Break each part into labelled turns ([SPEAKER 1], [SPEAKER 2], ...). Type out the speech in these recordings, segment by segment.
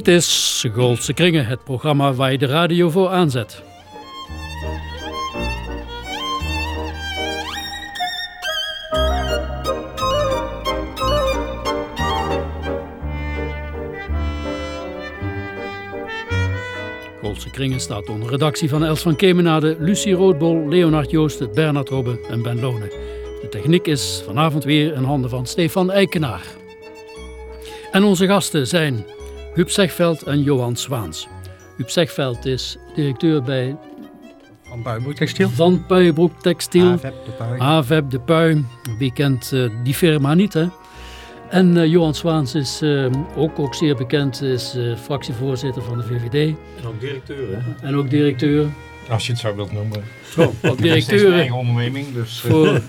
[SPEAKER 1] Dit is Goldse Kringen, het programma waar je de radio voor aanzet. Goldse Kringen staat onder redactie van Els van Kemenade, Lucie Roodbol, Leonard Joosten, Bernard Robbe en Ben Lonen. De techniek is vanavond weer in handen van Stefan Eikenaar. En onze gasten zijn Huub Zegveld en Johan Zwaans. Huub Zegveld is directeur bij
[SPEAKER 2] Van Puiboek Textiel.
[SPEAKER 1] Van Puijenbroek Textiel.
[SPEAKER 2] AVEP, de Puin.
[SPEAKER 1] AVEP de Puin. Wie kent eh, die firma niet, hè? En eh, Johan Zwaans is eh, ook, ook zeer bekend, is eh, fractievoorzitter van de VVD.
[SPEAKER 2] En ook directeur, hè?
[SPEAKER 1] En ook directeur.
[SPEAKER 3] Als je het zo wilt noemen.
[SPEAKER 1] Zo, wat
[SPEAKER 3] Het is mijn
[SPEAKER 1] directeuren
[SPEAKER 3] eigen onderneming, dus...
[SPEAKER 1] voor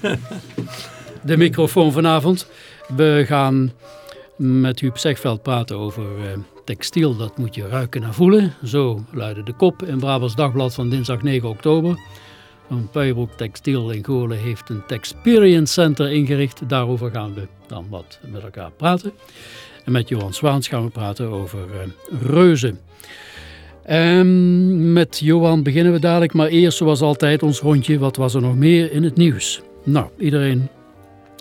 [SPEAKER 1] de microfoon vanavond. We gaan met Huub Zegveld praten over eh, textiel. Dat moet je ruiken en voelen. Zo luidde de kop in Brabants Dagblad van dinsdag 9 oktober. Van Puijenbroek Textiel in Goorlen heeft een Texperience Center ingericht. Daarover gaan we dan wat met elkaar praten. En met Johan Zwaans gaan we praten over eh, reuzen. Ehm, met Johan beginnen we dadelijk, maar eerst zoals altijd ons rondje. Wat was er nog meer in het nieuws? Nou, iedereen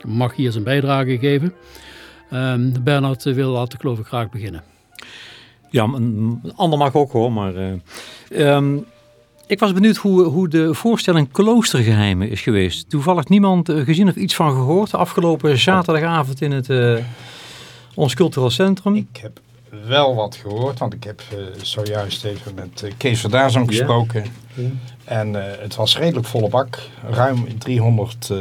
[SPEAKER 1] mag hier zijn bijdrage geven. Ehm Bernard wil altijd geloof ik graag beginnen.
[SPEAKER 2] Ja, een ander mag ook hoor, maar... eh, ehm, ik was benieuwd hoe, hoe de voorstelling Kloostergeheimen is geweest. Toevallig niemand eh, gezien of iets van gehoord. Afgelopen zaterdagavond in het eh, ons cultureel centrum.
[SPEAKER 3] Ik heb wel wat gehoord, want ik heb zojuist even met eh, Kees Verdaazang
[SPEAKER 2] Ja.
[SPEAKER 3] gesproken. En het was redelijk volle bak. Ruim 300 eh,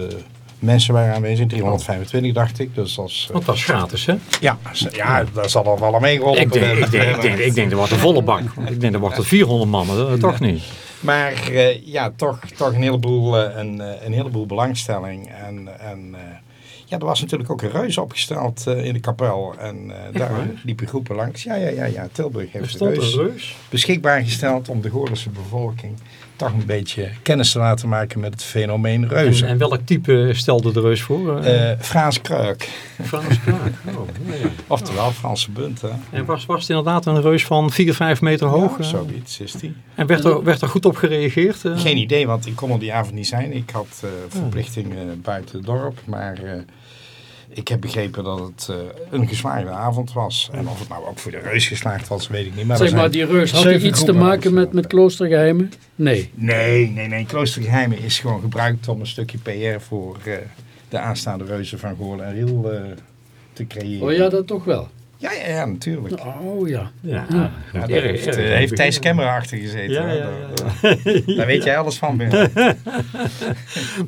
[SPEAKER 3] mensen waren aanwezig, 325 dacht ik. Dus als, eh,
[SPEAKER 2] Want dat is gratis, hè?
[SPEAKER 3] ja, ja, daar zal er wel aan meegeholpen
[SPEAKER 2] Ik denk, ik, denk, ik, denk, ik denk, er wordt een volle bak. Ik denk, er wordt er 400 mannen. Dat, toch niet.
[SPEAKER 3] Maar eh, ja, toch, toch een, heleboel, eh, een, een heleboel belangstelling. En, en ja, er was natuurlijk ook een reus opgesteld in de kapel. En daar liepen groepen langs. Ja, ja, ja, ja. Tilburg
[SPEAKER 2] Er
[SPEAKER 3] heeft de
[SPEAKER 2] stond een reus.
[SPEAKER 3] beschikbaar gesteld om de Goorlense bevolking toch een beetje kennis te laten maken met het fenomeen
[SPEAKER 2] En,
[SPEAKER 3] reuzen.
[SPEAKER 2] en welk type stelde de reus voor? Eh
[SPEAKER 3] Frans Kruik,
[SPEAKER 2] Frans Kraak. Oh,
[SPEAKER 3] oftewel Franse bunt. Hè?
[SPEAKER 2] En was, was het inderdaad een reus van 4, 5 meter hoog?
[SPEAKER 3] Ja,
[SPEAKER 2] eh?
[SPEAKER 3] zoiets is die.
[SPEAKER 2] En werd er, werd er goed op gereageerd?
[SPEAKER 3] Geen idee, want ik kon er die avond niet zijn. Ik had eh, verplichtingen buiten het dorp. Maar ik heb begrepen dat het eh, een geslaagde avond was. En of het nou ook voor de reus geslaagd was, weet ik niet. Maar
[SPEAKER 1] zeg maar, die reus, had iets te maken met, met kloostergeheimen? Nee.
[SPEAKER 3] Nee, nee, nee. Kloostergeheimen is gewoon gebruikt om een stukje PR voor eh, de aanstaande reuzen van Goorlen en Riel eh, te creëren.
[SPEAKER 1] Oh ja, dat toch wel.
[SPEAKER 3] Ja, ja, ja, natuurlijk.
[SPEAKER 1] Oh ja.
[SPEAKER 2] Ja,
[SPEAKER 1] Ja.
[SPEAKER 3] daar heeft, eh, heeft Thijs Kemmer achter gezeten.
[SPEAKER 2] Ja, ja,
[SPEAKER 3] Daar-
[SPEAKER 2] ja,
[SPEAKER 3] Daar weet jij alles van. Ben.
[SPEAKER 2] Daar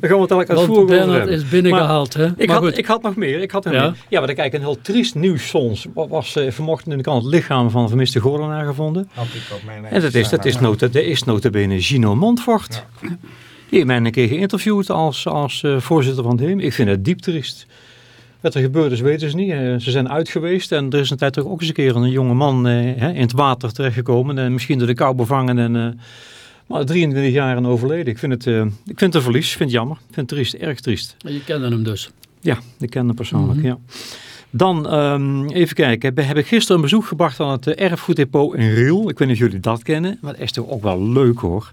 [SPEAKER 2] gaan we het elk
[SPEAKER 1] Want
[SPEAKER 2] uitvoerig over
[SPEAKER 1] Bernard is binnengehaald, hè?
[SPEAKER 2] Ik
[SPEAKER 1] maar
[SPEAKER 2] had,
[SPEAKER 1] goed.
[SPEAKER 2] ik had nog meer. Ik had nog
[SPEAKER 1] Ja?
[SPEAKER 2] meer. Ja, maar dan kijk, een heel triest nieuws soms. Wat was eh, vanochtend in de krant het lichaam van een vermiste Goorlenaar gevonden.
[SPEAKER 3] Had ik op mijn
[SPEAKER 2] En dat is, dat is, nota, dat is notabene Gino Montfort. Die heeft mij een keer geïnterviewd als, als eh, voorzitter van het HEM. Ik vind het diep triest. Wat er gebeurd is, weten ze niet. Eh, ze zijn uit geweest en er is een tijd toch ook eens een keer een jonge man eh, in het water terechtgekomen. En misschien door de kou bevangen en... eh, maar 23 jaar en overleden. Ik vind het, eh, ik vind het een verlies. Ik vind het jammer. Ik vind het triest. Erg triest.
[SPEAKER 1] Je kende hem dus.
[SPEAKER 2] Ja, ik ken hem persoonlijk,
[SPEAKER 1] Mhm.
[SPEAKER 2] ja. Dan, ehm, even kijken. We hebben gisteren een bezoek gebracht aan het eh, erfgoeddepot in Riel. Ik weet niet of jullie dat kennen, maar dat is toch ook wel leuk hoor.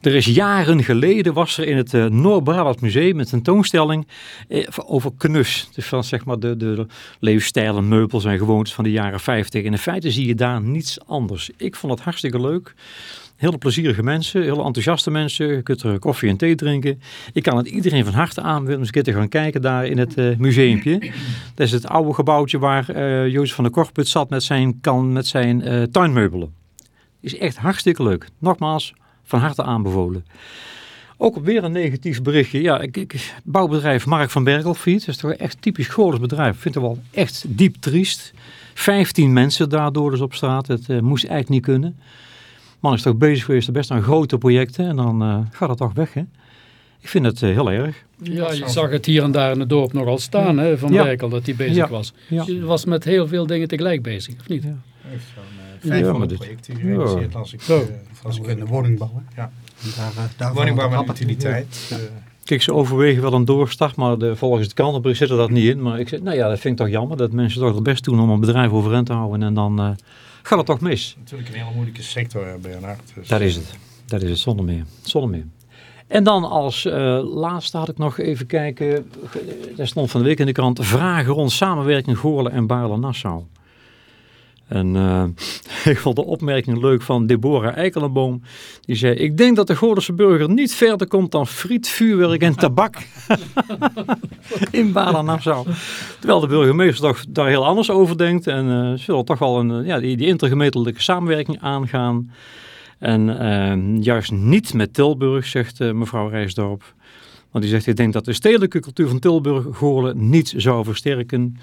[SPEAKER 2] Er is jaren geleden, was er in het eh, Noord-Brabant Museum een tentoonstelling eh, over knus. Dus van zeg maar de, de, de leefstijlen, meubels en gewoontes van de jaren 50. En in feite zie je daar niets anders. Ik vond het hartstikke leuk. Hele plezierige mensen, hele enthousiaste mensen. Je kunt er koffie en thee drinken. Ik kan het iedereen van harte aanbevelen om eens een keer te gaan kijken daar in het eh museumpje. Dat is het oude gebouwtje waar eh Jozef van der Korput zat met zijn, kan, met zijn eh, tuinmeubelen. Is echt hartstikke leuk. Nogmaals, van harte aanbevolen. Ook weer een negatief berichtje. Ja, ik, ik, bouwbedrijf Mark van Berkelfiet. Dat is toch echt typisch Goorles bedrijf. Ik vind het wel echt diep triest. 15 mensen daardoor dus op straat. Het moest eigenlijk niet kunnen. Man is toch bezig geweest best aan grote projecten. En dan eh, gaat het toch weg, hè? Ik vind het eh, heel erg.
[SPEAKER 1] Ja, je zag het hier en daar in het dorp nogal staan, hè, van
[SPEAKER 2] Ja.
[SPEAKER 1] Berkel, dat hij bezig
[SPEAKER 2] Ja.
[SPEAKER 1] was.
[SPEAKER 2] Ja.
[SPEAKER 1] Je was met heel veel dingen tegelijk bezig, of niet?
[SPEAKER 2] Ja.
[SPEAKER 3] heeft zo'n uh, 500
[SPEAKER 2] maar dit-
[SPEAKER 3] projecten gerealiseerd als ik...
[SPEAKER 1] Zo.
[SPEAKER 3] eh, als ik
[SPEAKER 4] in de woningbouw. hè?
[SPEAKER 3] Ja.
[SPEAKER 4] En Daar, eh,
[SPEAKER 3] Woningbouw
[SPEAKER 4] het
[SPEAKER 3] utiliteit. Eh,
[SPEAKER 2] Kijk, ze overwegen wel een doorstart, maar de, volgens het krantenbericht zit er dat niet in. Maar ik zeg, nou ja, dat vind ik toch jammer dat mensen toch het best doen om een bedrijf overeind te houden. En dan uh, gaat het toch mis.
[SPEAKER 3] Natuurlijk een hele moeilijke sector, Bernard.
[SPEAKER 2] Dus. Dat is het. Dat is het, zonder meer. Zonder meer. En dan als uh, laatste had ik nog even kijken, er stond van de week in de krant, vragen rond samenwerking Goorlen en Baarle-Nassau. En uh, ik vond de opmerking leuk van Deborah Eikelenboom. Die zei, ik denk dat de Goordense burger niet verder komt dan friet, vuurwerk en tabak. in Baarle-Nassau. Terwijl de burgemeester daar heel anders over denkt. En uh, ze willen toch wel een, ja, die, die intergemeentelijke samenwerking aangaan. En juist niet met Tilburg, zegt mevrouw Rijsdorp. Want die zegt, ik denk dat de stedelijke cultuur van Tilburg Goorlen niet zou versterken.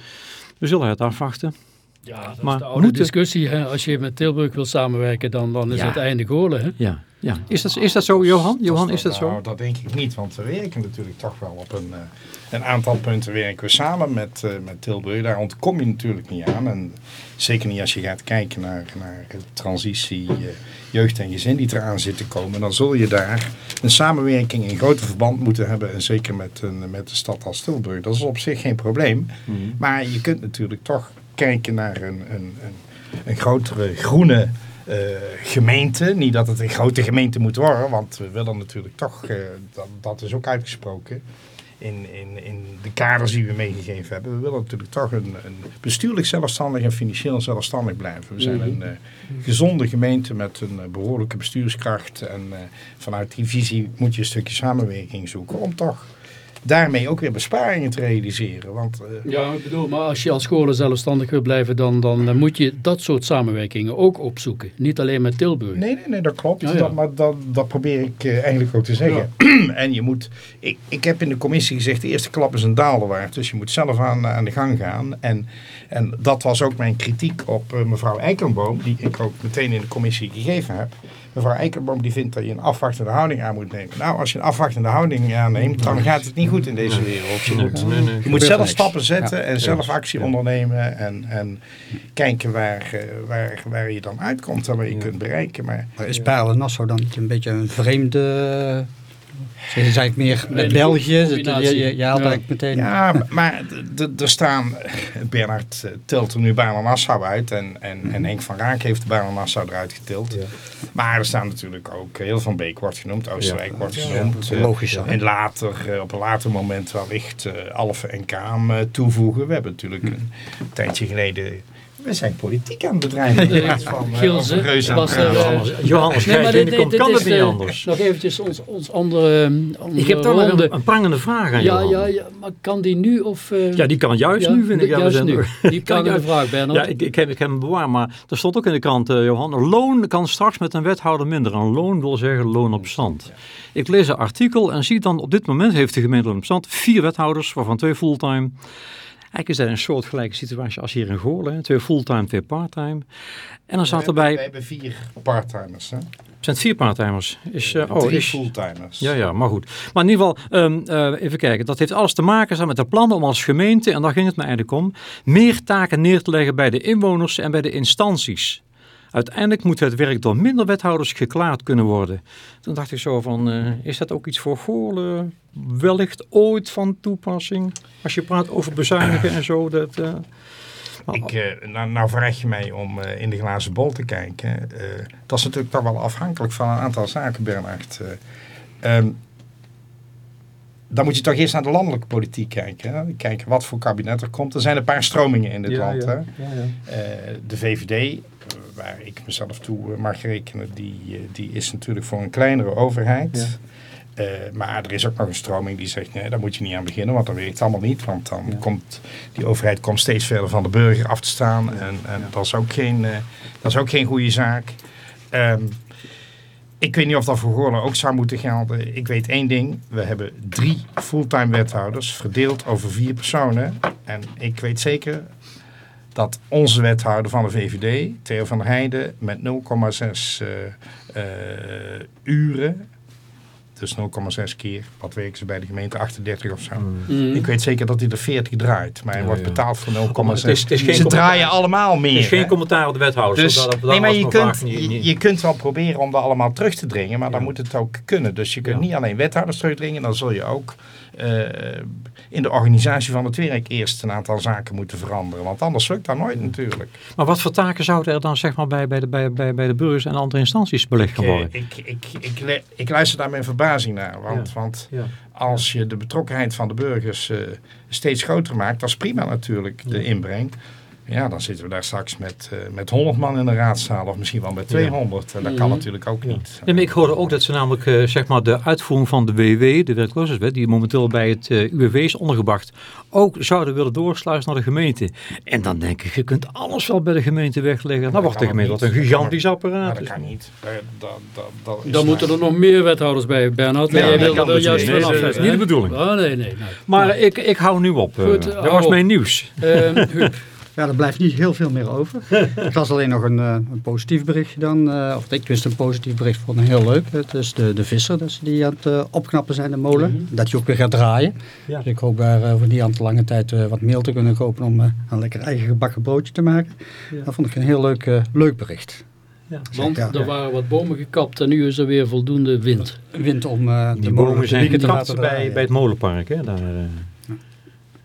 [SPEAKER 2] We zullen het afwachten.
[SPEAKER 1] Ja, dat maar is de oude moeten... discussie. Hè? Als je met Tilburg wil samenwerken, dan, dan is het einde Goorlen. Hè?
[SPEAKER 2] Ja, ja. Is, dat, is dat zo, Johan? Johan, is dat zo?
[SPEAKER 3] Nou, dat denk ik niet, want we werken natuurlijk toch wel op een, uh, een aantal punten werken we samen met, uh, met Tilburg. Daar ontkom je natuurlijk niet aan. En zeker niet als je gaat kijken naar, naar de transitie uh, jeugd en gezin die eraan zit te komen. Dan zul je daar een samenwerking in grote verband moeten hebben. En zeker met, een, met de stad als Tilburg. Dat is op zich geen probleem. Mm -hmm. Maar je kunt natuurlijk toch kijken naar een, een, een, een grotere groene uh, gemeente. Niet dat het een grote gemeente moet worden, want we willen natuurlijk toch, uh, dat, dat is ook uitgesproken in, in, in de kaders die we meegegeven hebben. We willen natuurlijk toch een, een bestuurlijk zelfstandig en financieel zelfstandig blijven. We zijn een uh, gezonde gemeente met een behoorlijke bestuurskracht. En vanuit die visie moet je een stukje samenwerking zoeken om toch daarmee ook weer besparingen te realiseren. Want,
[SPEAKER 1] uh, ja, ik bedoel, maar als je als scholen zelfstandig wil blijven, dan, dan moet je dat soort samenwerkingen ook opzoeken. Niet alleen met Tilburg.
[SPEAKER 3] Nee, nee, nee dat klopt. Ja, ja. Dat, maar dat, dat probeer ik uh, eigenlijk ook te zeggen. en je moet, ik, ik heb in de commissie gezegd, de eerste klap is een daalder waard. Dus je moet zelf aan, aan de gang gaan. En, en dat was ook mijn kritiek op uh, mevrouw Eikenboom, die ik ook meteen in de commissie gegeven heb. Mevrouw Eikenboom die vindt dat je een afwachtende houding aan moet nemen. Nou, als je een afwachtende houding aanneemt, dan gaat het niet goed in deze wereld. Je moet, je moet zelf stappen zetten en zelf actie ondernemen en, en kijken waar, waar, waar je dan uitkomt en waar je kunt bereiken. Maar,
[SPEAKER 4] maar is Perle Nassau dan niet een beetje een vreemde ze is eigenlijk meer met België. Je, je haalt
[SPEAKER 3] ja.
[SPEAKER 4] meteen...
[SPEAKER 3] Ja, maar er staan... Bernard tilt er nu bijna Nassau uit. En, en, en Henk van Raak heeft bijna Nassau eruit getild. Ja. Maar er staan natuurlijk ook... Heel van Beek wordt genoemd. Oostenrijk ja. wordt genoemd.
[SPEAKER 4] Ja, logisch.
[SPEAKER 3] Uh, en later, op een later moment wellicht uh, Alphen en Kaam toevoegen. We hebben natuurlijk hm. een tijdje geleden we zijn politiek aan het bedrijven.
[SPEAKER 1] Ja, van, Gilze, uh, was er,
[SPEAKER 2] uh, Johannes nee, maar dit, kan het niet anders.
[SPEAKER 1] Nog eventjes ons, ons andere, andere
[SPEAKER 2] Ik heb toch nog een, een prangende vraag aan
[SPEAKER 1] ja, ja, ja, maar kan die nu of... Uh,
[SPEAKER 2] ja, die kan juist ja, nu, vind ik. Ja,
[SPEAKER 1] juist nu. Die kan de vraag, Bernard.
[SPEAKER 2] Ja, ik, ik, heb, ik heb hem bewaard, maar er stond ook in de krant, uh, Johan, loon kan straks met een wethouder minder. Een loon wil zeggen loon op stand. Ik lees een artikel en zie dan op dit moment heeft de gemeente op stand vier wethouders, waarvan twee fulltime... Eigenlijk is dat een soortgelijke situatie als hier in Goorlen. Twee fulltime, twee parttime. En dan zat erbij...
[SPEAKER 3] We hebben vier parttimers, hè?
[SPEAKER 2] zijn het vier parttimers. Is, uh,
[SPEAKER 3] oh, is, fulltimers.
[SPEAKER 2] Ja, ja, maar goed. Maar in ieder geval, um, uh, even kijken. Dat heeft alles te maken met de plannen om als gemeente, en daar ging het me eigenlijk om, meer taken neer te leggen bij de inwoners en bij de instanties. Uiteindelijk moet het werk door minder wethouders geklaard kunnen worden. Toen dacht ik zo van, uh, is dat ook iets voor Goorlen wellicht ooit van toepassing? Als je praat over bezuinigen en zo. Dat, uh,
[SPEAKER 3] ik, uh, nou, nou vraag je mij om in de glazen bol te kijken. Dat is natuurlijk toch wel afhankelijk van een aantal zaken, Bernhard. Um, dan moet je toch eerst naar de landelijke politiek kijken. Hè? Kijken wat voor kabinet er komt. Er zijn een paar stromingen in dit ja, land. Ja, hè? Ja, de VVD, waar ik mezelf toe mag rekenen, die, die is natuurlijk voor een kleinere overheid. Uh, maar er is ook nog een stroming die zegt, nee, daar moet je niet aan beginnen, want dan werkt het allemaal niet. Want dan ja. komt die overheid komt steeds verder van de burger af te staan. Ja. En, en ja. dat, is ook geen, uh, dat is ook geen goede zaak. Um, ik weet niet of dat voor Goorlen ook zou moeten gelden. Ik weet één ding. We hebben drie fulltime wethouders verdeeld over vier personen. En ik weet zeker dat onze wethouder van de VVD, Theo van der Heijden, met 0,6 uh, uh, uren dus 0,6 keer. Wat werken ze bij de gemeente? 38 of zo.
[SPEAKER 1] Mhm.
[SPEAKER 3] Ik weet zeker dat hij er 40 draait, maar hij
[SPEAKER 2] Ja,
[SPEAKER 3] wordt
[SPEAKER 2] ja.
[SPEAKER 3] betaald voor 0,6.
[SPEAKER 2] Maar het is- het is geen
[SPEAKER 3] ze draaien allemaal meer.
[SPEAKER 2] Er is geen
[SPEAKER 3] hè?
[SPEAKER 2] commentaar op de wethouders.
[SPEAKER 3] Dus,
[SPEAKER 2] dat- dat- dat
[SPEAKER 3] nee, maar je kunt,
[SPEAKER 2] niet-
[SPEAKER 3] je,
[SPEAKER 2] niet-
[SPEAKER 3] je kunt wel proberen om dat allemaal terug te dringen, maar dan moet het ook kunnen. Dus je kunt
[SPEAKER 2] Ja.
[SPEAKER 3] niet alleen wethouders terugdringen, dan zul je ook eh, in de organisatie van het werk eerst een aantal zaken moeten veranderen. Want anders lukt dat nooit natuurlijk.
[SPEAKER 2] Maar wat voor taken zouden er dan zeg maar, bij, bij, de, bij, bij, bij de burgers en andere instanties belegd
[SPEAKER 3] Ik,
[SPEAKER 2] worden?
[SPEAKER 3] ik, ik, ik, ik luister daar met verbazing naar. Want,
[SPEAKER 2] Ja.
[SPEAKER 3] want
[SPEAKER 2] Ja.
[SPEAKER 3] als je de betrokkenheid van de burgers eh, steeds groter maakt, dat is prima natuurlijk, de inbreng. Ja, dan zitten we daar straks met, eh, met 100 man in de raadzaal of misschien wel met 200. En dat kan
[SPEAKER 1] Mhm.
[SPEAKER 3] natuurlijk ook niet.
[SPEAKER 2] Nee, maar ik hoorde ook dat ze namelijk eh, zeg maar de uitvoering van de WW, de werkloosheidswet, die momenteel bij het eh, UWV is ondergebracht, ook zouden willen doorsluizen naar de gemeente. En dan denk ik, je kunt alles wel bij de gemeente wegleggen. Dan wordt de gemeente wat een gigantisch
[SPEAKER 3] Maar
[SPEAKER 2] apparaat.
[SPEAKER 3] dat kan niet. Dat, dat, dat is
[SPEAKER 1] Dan moeten er nog meer wethouders bij, Bernhard.
[SPEAKER 3] Nee, dat dus
[SPEAKER 1] juist.
[SPEAKER 3] Nee,
[SPEAKER 2] dat is
[SPEAKER 1] hè?
[SPEAKER 2] niet de bedoeling.
[SPEAKER 1] Oh, nee, nee. nee.
[SPEAKER 2] Maar ik, ik hou nu op.
[SPEAKER 1] Goed,
[SPEAKER 2] dat was
[SPEAKER 1] op.
[SPEAKER 2] mijn nieuws.
[SPEAKER 1] Ehm, Huub,
[SPEAKER 4] Ja, er blijft niet heel veel meer over. ik las alleen nog een, eh, een positief bericht dan. eh, of ik wist een positief bericht, vond ik heel leuk. Het is de, de visser dat ze die aan het eh, opknappen zijn, de molen. Dat die ook weer gaat draaien.
[SPEAKER 2] Ja.
[SPEAKER 4] Dus ik hoop daar eh, voor die aan te lange tijd wat meel te kunnen kopen om een lekker eigen gebakken broodje te maken.
[SPEAKER 2] Ja.
[SPEAKER 4] Dat vond ik een heel leuk, leuk bericht.
[SPEAKER 2] Ja.
[SPEAKER 1] want
[SPEAKER 4] Ja.
[SPEAKER 1] er waren wat bomen gekapt en nu is er weer voldoende wind.
[SPEAKER 4] Wind om eh, de
[SPEAKER 2] Die
[SPEAKER 4] molen
[SPEAKER 2] bomen
[SPEAKER 4] te
[SPEAKER 2] zijn
[SPEAKER 4] te laten
[SPEAKER 2] bij, bij het molenpark. Hè? Daar, eh.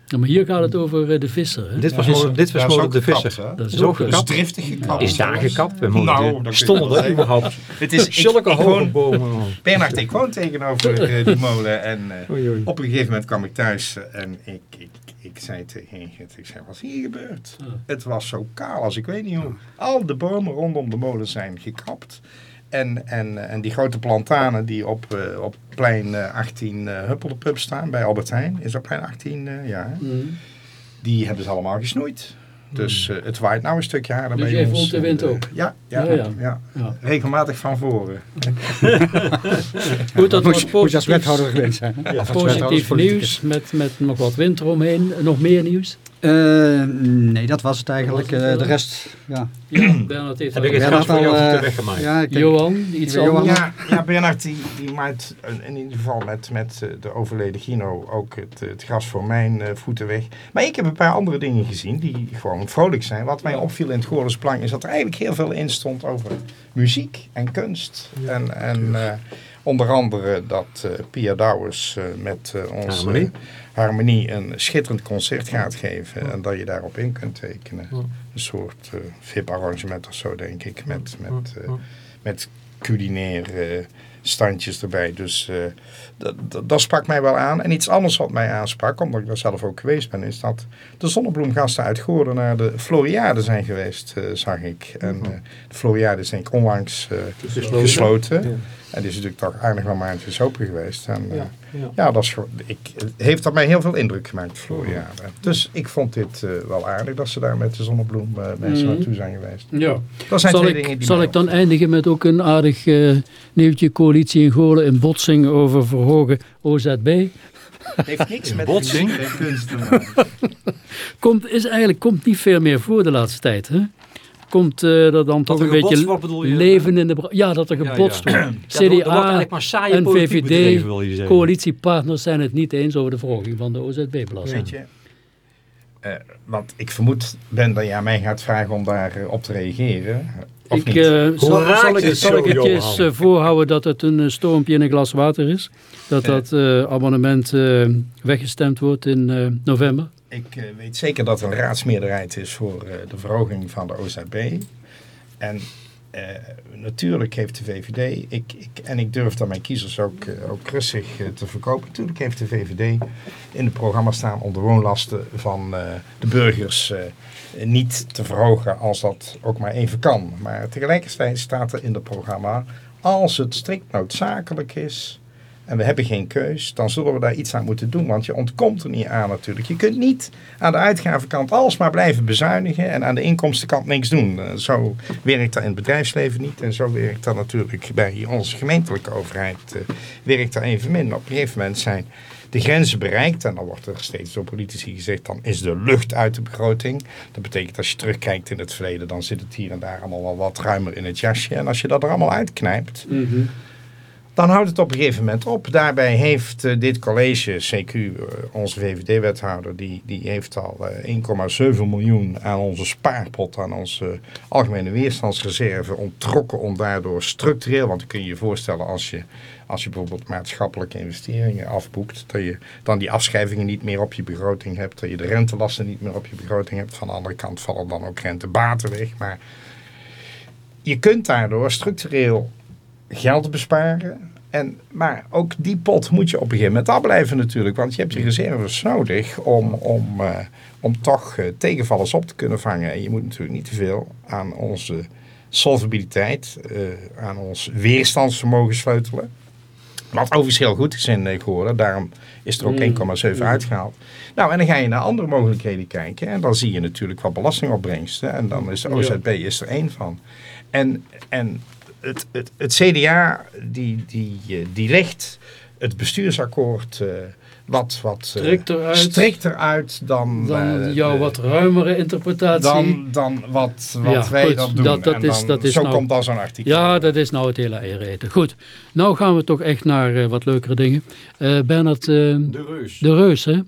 [SPEAKER 1] Ja, maar hier gaat het over eh, de visser. Hè?
[SPEAKER 2] dit was,
[SPEAKER 3] Ja,
[SPEAKER 2] dit was de visser.
[SPEAKER 1] Dat
[SPEAKER 2] is ook gekapt.
[SPEAKER 3] driftig gekapt.
[SPEAKER 2] Is daar
[SPEAKER 3] zelfs.
[SPEAKER 2] gekapt bij molen?
[SPEAKER 3] Nou,
[SPEAKER 2] Stonden
[SPEAKER 3] wel
[SPEAKER 2] er überhaupt
[SPEAKER 3] Het is, ik,
[SPEAKER 2] zulke hoge bomen?
[SPEAKER 3] ik woon tegenover eh, die molen en eh,
[SPEAKER 2] Oei, oei.
[SPEAKER 3] op een gegeven moment kwam ik thuis en ik, ik, ik zei tegen Ingrid, ik zei, wat is hier gebeurd? Het was zo kaal als ik weet niet hoe. Al de bomen rondom de molen zijn gekapt. En, en, en die grote plantanen die op, eh, op plein eh, 18 uh, Huppeldepup staan bij Albert Heijn. Is dat plein 18? eh, ja. Die hebben ze allemaal gesnoeid. Dus eh, het waait nou een stukje harder.
[SPEAKER 1] Dus
[SPEAKER 3] bij ons.
[SPEAKER 1] voelt de wind
[SPEAKER 3] eh,
[SPEAKER 1] ook?
[SPEAKER 3] Ja, ja,
[SPEAKER 1] Ja,
[SPEAKER 3] ja,
[SPEAKER 1] ja.
[SPEAKER 3] ja.
[SPEAKER 1] Ja.
[SPEAKER 3] regelmatig van voren.
[SPEAKER 1] Goed, dat
[SPEAKER 4] Moet
[SPEAKER 1] was
[SPEAKER 4] je, moet je als wethouder gewend zijn.
[SPEAKER 1] Positief nieuws met, met nog wat wind eromheen. Nog meer nieuws?
[SPEAKER 4] Eh, nee, dat was het eigenlijk.
[SPEAKER 1] Was het
[SPEAKER 4] Eh, de rest, ja.
[SPEAKER 1] Ja, Bernhard heeft
[SPEAKER 2] Heb ik het
[SPEAKER 4] al,
[SPEAKER 2] voeten weggemaakt?
[SPEAKER 4] ja, ik
[SPEAKER 1] Johan, iets anders?
[SPEAKER 3] Ja, ja Bernard die, die maakt in- in ieder geval met, met de overleden Gino ook het, het gras voor mijn eh, voeten weg. Maar ik heb een paar andere dingen gezien die gewoon vrolijk zijn. Wat mij opviel in het Goorles Plank is dat er eigenlijk heel veel in stond over muziek en kunst. en en eh, onder andere dat eh, Pia Douwers eh, met eh ons
[SPEAKER 2] Harmonie.
[SPEAKER 3] Harmonie een schitterend concert gaat geven. En dat je daarop in kunt tekenen. Een soort VIP-arrangement of zo denk ik. Met, met, met culinaire standjes erbij. Dus eh, dat, dat, dat sprak mij wel aan. En iets anders wat mij aansprak, omdat ik daar zelf ook geweest ben, is dat de zonnebloemgasten uit Goorden naar de Floriade zijn geweest, eh, zag ik. En eh, de Floriade is denk ik onlangs
[SPEAKER 2] Gesloten. Ja.
[SPEAKER 3] En die is natuurlijk toch aardig wel maandjes open geweest. En,
[SPEAKER 2] Ja, ja.
[SPEAKER 3] ja, dat is, ik, heeft op mij heel veel indruk gemaakt, Floriade. Dus ik vond dit wel aardig dat ze daar met de zonnebloem mensen
[SPEAKER 1] Mhm.
[SPEAKER 3] naartoe zijn geweest.
[SPEAKER 1] Ja.
[SPEAKER 3] Dat zijn
[SPEAKER 1] Zal
[SPEAKER 3] twee
[SPEAKER 1] ik,
[SPEAKER 3] dingen die
[SPEAKER 1] zal ik dan eindigen met ook een aardig nieuwtje coalitie in Goorlen in botsing over verhogen OZB?
[SPEAKER 3] Het heeft niks met
[SPEAKER 2] botsing?
[SPEAKER 3] en kunst te maken.
[SPEAKER 1] Komt, is eigenlijk, komt niet veel meer voor de laatste tijd. Hè? Komt eh, er dan toch een beetje leven in de... Ja, dat er gebotst
[SPEAKER 2] ja.
[SPEAKER 1] wordt.
[SPEAKER 2] Ja, wordt- wordt
[SPEAKER 1] CDA
[SPEAKER 2] eigenlijk maar saaie
[SPEAKER 1] en
[SPEAKER 2] politiek
[SPEAKER 1] VVD,
[SPEAKER 2] bedreven, wil je zeggen.
[SPEAKER 1] coalitiepartners zijn het niet eens over de verhoging van de OZB-belasting.
[SPEAKER 3] Weet je, eh, want ik vermoed, Ben, dat jij mij gaat vragen om daar eh, op te reageren.
[SPEAKER 1] Ik, eh, zal, zal, ik,
[SPEAKER 2] het
[SPEAKER 1] zal
[SPEAKER 2] zo,
[SPEAKER 1] ik het je eens eh, voorhouden dat het een eh, stormpje in een glas water is? Dat dat eh, abonnement eh, weggestemd wordt in eh, november?
[SPEAKER 3] Ik weet zeker dat er een raadsmeerderheid is voor eh, de verhoging van de OZB. En eh, natuurlijk heeft de VVD, ik, ik, en ik durf dan mijn kiezers ook, ook rustig te verkopen. Natuurlijk heeft de VVD in het programma staan om de woonlasten van eh, de burgers eh, niet te verhogen als dat ook maar even kan. Maar tegelijkertijd staat er in het programma, als het strikt noodzakelijk is en we hebben geen keus, dan zullen we daar iets aan moeten doen. Want je ontkomt er niet aan natuurlijk. Je kunt niet aan de uitgavenkant alsmaar blijven bezuinigen en aan de inkomstenkant niks doen. Eh, Zo werkt dat in het bedrijfsleven niet en zo werkt dat natuurlijk bij onze gemeentelijke overheid. eh, Werkt dat even min. Op een gegeven moment zijn de grenzen bereikt en dan wordt er steeds door politici gezegd, dan is de lucht uit de begroting. Dat betekent als je terugkijkt in het verleden, dan zit het hier en daar allemaal wel wat ruimer in het jasje. En als je dat er allemaal uitknijpt, dan houdt het op een gegeven moment op. Daarbij heeft eh, dit college, CQ, eh, onze VVD-wethouder, die, die heeft al eh, 1,7 miljoen aan onze spaarpot, aan onze algemene weerstandsreserve onttrokken om daardoor structureel, want dan kun je je voorstellen als je, als je bijvoorbeeld maatschappelijke investeringen afboekt, dat je dan die afschrijvingen niet meer op je begroting hebt, dat je de rentelasten niet meer op je begroting hebt. Van de andere kant vallen dan ook rentebaten weg, maar je kunt daardoor structureel geld besparen. En, maar ook die pot moet je op een gegeven moment afblijven natuurlijk. Want je hebt die reserves nodig om, om, uh, om toch uh, tegenvallers op te kunnen vangen. En je moet natuurlijk niet te veel aan onze solvabiliteit, uh, aan ons weerstandsvermogen sleutelen. Wat overigens heel goed is in geworden. Daarom is er ook 1,7 uitgehaald. Nou, en dan ga je naar andere mogelijkheden kijken. En dan zie je natuurlijk wat belastingopbrengsten. En dan is de OZB is er één van. En, en het, het, het CDA die, die, die legt het bestuursakkoord uh, wat, wat
[SPEAKER 1] strikter, uit,
[SPEAKER 3] strikter uit dan,
[SPEAKER 1] dan uh, jouw wat ruimere interpretatie.
[SPEAKER 3] Dan, dan wat, wat ja, wij goed, dat doen.
[SPEAKER 1] Dat, dat
[SPEAKER 3] en
[SPEAKER 1] is,
[SPEAKER 3] dan,
[SPEAKER 1] dat is
[SPEAKER 3] zo
[SPEAKER 1] nou,
[SPEAKER 3] komt dan zo'n artikel.
[SPEAKER 1] Ja, dat is nou het hele eieren. Goed, nou gaan we toch echt naar uh, wat leukere dingen. Bernard.
[SPEAKER 2] de Reus.
[SPEAKER 1] De Reus, hè?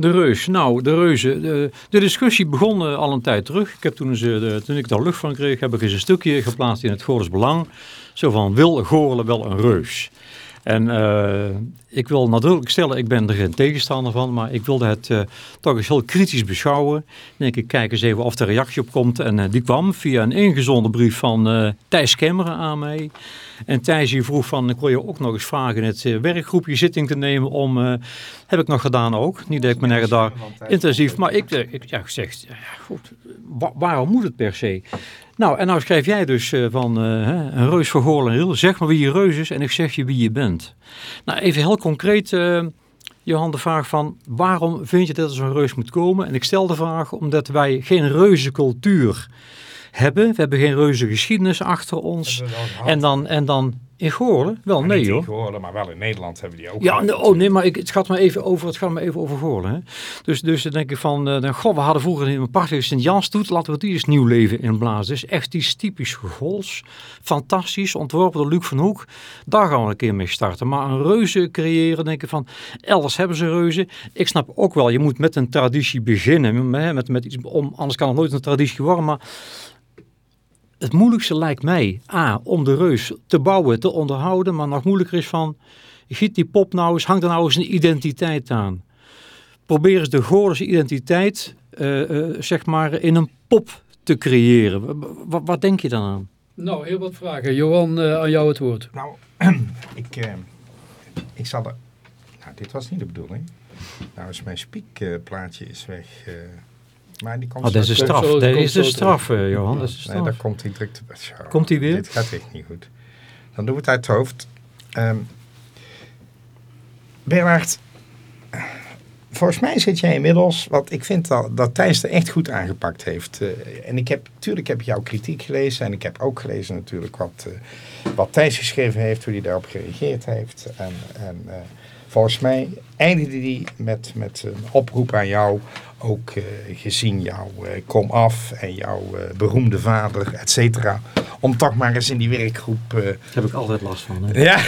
[SPEAKER 2] De reus. Nou, de reuzen. De, de, discussie begon uh, al een tijd terug. Ik heb toen, ze, de, toen ik daar lucht van kreeg, heb ik eens een stukje geplaatst in het Goorles Belang. Zo van, wil Goorlen wel een reus? En ik wil nadrukkelijk stellen, ik ben er geen tegenstander van, maar ik wilde het uh, toch eens heel kritisch beschouwen. denk ik, kijk eens even of er reactie op komt. En uh, die kwam via een ingezonden brief van Thijs Kemmeren aan mij. En Thijs die vroeg van, ik wil je ook nog eens vragen in het werkgroepje zitting te nemen om, heb ik nog gedaan ook. Niet dat ik me nergens daar intensief, maar ik, ik ja, gezegd, goed, wa waarom moet het per se? Nou, en nou schrijf jij dus van een reus voor Goorl en Riel. Zeg maar wie je reus is en ik zeg je wie je bent. Nou, even heel concreet, uh, Johan, de vraag van waarom vind je dat er zo'n reus moet komen? En ik stel de vraag omdat wij geen reuzencultuur hebben. We hebben geen reuzengeschiedenis achter ons. En dan, en dan in Goorlen? Wel,
[SPEAKER 3] maar
[SPEAKER 2] nee
[SPEAKER 3] niet
[SPEAKER 2] hoor.
[SPEAKER 3] in Goorlen, maar wel in Nederland hebben die ook.
[SPEAKER 2] Ja, nee, oh nee, maar ik, het gaat maar even over, het gaat maar even over Goorlen. Hè. Dus, dus dan denk ik van, uh, dan, goh, we hadden vroeger in een prachtige Sint-Jans toet, laten we die eens nieuw leven inblazen. Dus echt die typisch Gools, fantastisch, ontworpen door Luc van Hoek. Daar gaan we een keer mee starten. Maar een reuze creëren, denk ik van, elders hebben ze reuzen. Ik snap ook wel, je moet met een traditie beginnen, met, met, met iets, om, anders kan het nooit een traditie worden, maar het moeilijkste lijkt mij, A, om de reus te bouwen, te onderhouden, maar nog moeilijker is van, giet die pop nou eens, hang er nou eens een identiteit aan. Probeer eens de Goorlense identiteit, uh, uh, zeg maar, in een pop te creëren. Wat, wat denk je dan aan?
[SPEAKER 1] Nou, heel wat vragen. Johan, uh, aan jou het woord.
[SPEAKER 3] Nou, ik, ik zal er... Nou, dit was niet de bedoeling. Nou is mijn spiekplaatje is weg... Maar die komt
[SPEAKER 2] oh, dat is een straf. Dat is de straf, uh, Johan. Ja, dat is straf.
[SPEAKER 3] Nee, daar komt hij direct
[SPEAKER 2] oh, Komt hij weer?
[SPEAKER 3] Dit gaat echt niet goed. Dan doen we het uit het hoofd. Um, Bernard, volgens mij zit jij inmiddels, want ik vind dat, dat Thijs er echt goed aangepakt heeft. Uh, en ik heb, natuurlijk heb ik jouw kritiek gelezen en ik heb ook gelezen natuurlijk wat, uh, wat Thijs geschreven heeft, hoe hij daarop gereageerd heeft. En, en uh, volgens mij eindigde hij met, met een oproep aan jou ook uh, gezien jouw uh, kom af en jouw uh, beroemde vader, et cetera. Om toch maar eens in die werkgroep...
[SPEAKER 2] Daar heb ik altijd last van. Hè?
[SPEAKER 3] Ja,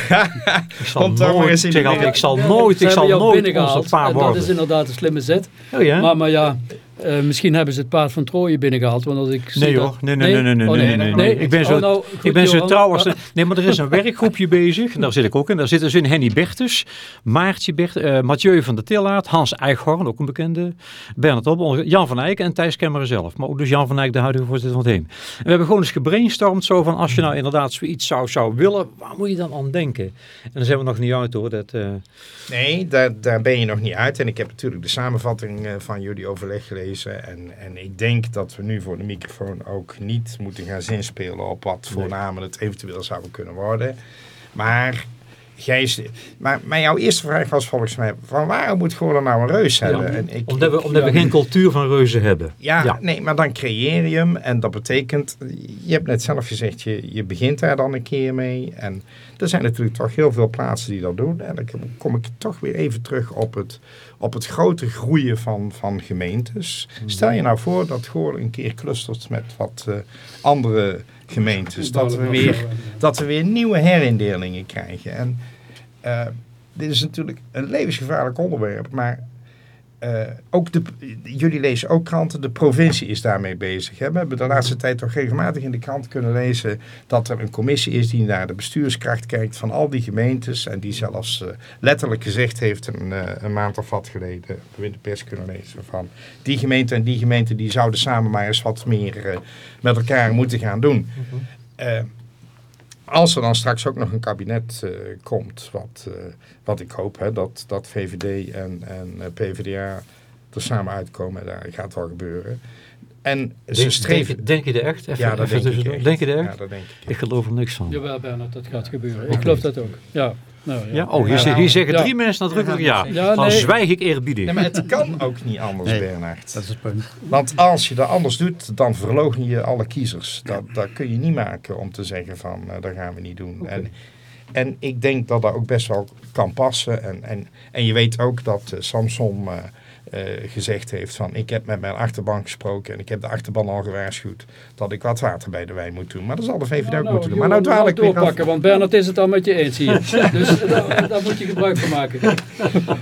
[SPEAKER 2] ik zal om nooit, eens in zeg, ik zal nooit, ik zal nooit onze paar
[SPEAKER 1] Dat is inderdaad een slimme zet.
[SPEAKER 2] Oh, ja?
[SPEAKER 1] Maar, maar ja, uh, misschien hebben ze het paard van Troje binnengehaald. Want als ik
[SPEAKER 2] nee hoor, nee, nee, nee, nee, nee, oh, nee, nee, nee, Ik ben zo, oh, nou, goed, ik ben zo trouw als... Nee, maar er is een werkgroepje bezig. En daar zit ik ook in. Daar zitten dus in Henny Bertus, Maartje Bert, uh, Mathieu van der Tillaert, Hans Eichhorn, ook een bekende, Bernard Op, Jan van Eyck en Thijs Kemmer zelf. Maar ook dus Jan van Eyck, de huidige voorzitter van het HEEM. En we hebben gewoon eens gebrainstormd zo van, als je nou inderdaad zoiets zou, zou willen, waar moet je dan aan denken? En dan zijn we nog niet uit hoor. Dat, uh...
[SPEAKER 3] Nee, daar, daar ben je nog niet uit. En ik heb natuurlijk de samenvatting van jullie overleg gelezen. En, en ik denk dat we nu voor de microfoon ook niet moeten gaan zinspelen op wat voor namen het eventueel zou kunnen worden. Maar Gijs, maar, maar jouw eerste vraag was volgens mij, van waarom moet Goorlen nou een reus hebben?
[SPEAKER 2] Ja,
[SPEAKER 3] en ik,
[SPEAKER 2] omdat we, omdat we geen cultuur van reuzen hebben.
[SPEAKER 3] Ja, ja, nee, maar dan creëer je hem en dat betekent, je hebt net zelf gezegd, je, je begint daar dan een keer mee. En er zijn natuurlijk toch heel veel plaatsen die dat doen. En dan kom ik toch weer even terug op het, op het grote groeien van, van gemeentes. Stel je nou voor dat Goorlen een keer clustert met wat uh, andere gemeentes. Dat we weer, dat we weer nieuwe herindelingen krijgen. En eh, dit is natuurlijk een levensgevaarlijk onderwerp, maar eh, ook de, jullie lezen ook kranten, de provincie is daarmee bezig. Hè? We hebben de laatste tijd toch regelmatig in de krant kunnen lezen dat er een commissie is die naar de bestuurskracht kijkt van al die gemeentes. En die zelfs uh, letterlijk gezegd heeft een, uh, een, maand of wat geleden, hebben we in de pers kunnen lezen, van die gemeente en die gemeente die zouden samen maar eens wat meer met elkaar moeten gaan doen. Uh, als er dan straks ook nog een kabinet uh, komt, wat, uh, wat ik hoop, hè, dat, dat VVD en, en uh, PvdA er samen uitkomen, daar gaat wel gebeuren. En
[SPEAKER 2] denk, streven... denk, denk, je er echt? Even,
[SPEAKER 3] ja, dat
[SPEAKER 2] even
[SPEAKER 3] denk ik echt.
[SPEAKER 2] Denk je er echt?
[SPEAKER 3] Ja, dat denk ik.
[SPEAKER 2] Ik geloof er niks van.
[SPEAKER 1] Jawel, Bernard, dat gaat gebeuren. Ik geloof dat ook. Ja. Nou, ja.
[SPEAKER 2] ja. Oh, hier, ja, hier zeggen
[SPEAKER 1] ja.
[SPEAKER 2] drie mensen nadrukkelijk ja.
[SPEAKER 1] Ja,
[SPEAKER 2] Dan
[SPEAKER 1] nee.
[SPEAKER 2] zwijg ik eerbiedig.
[SPEAKER 3] Nee, maar het kan ook niet anders,
[SPEAKER 4] Nee.
[SPEAKER 3] Bernard.
[SPEAKER 4] Dat is het punt.
[SPEAKER 3] Want als je dat anders doet, dan verlogen je alle kiezers. Dat, dat kun je niet maken om te zeggen van, uh, dat gaan we niet doen. En, en ik denk dat dat ook best wel kan passen. En, en, en je weet ook dat uh, Samson uh, uh, gezegd heeft van, ik heb met mijn achterban gesproken en ik heb de achterban al gewaarschuwd dat ik wat water bij de wijn moet doen. Maar dat zal de VVD ook
[SPEAKER 1] nou,
[SPEAKER 3] moeten doen. Maar nou dwaal ik weer af.
[SPEAKER 1] want Bernard is het al met je eens hier. dus daar, daar, moet je gebruik van maken.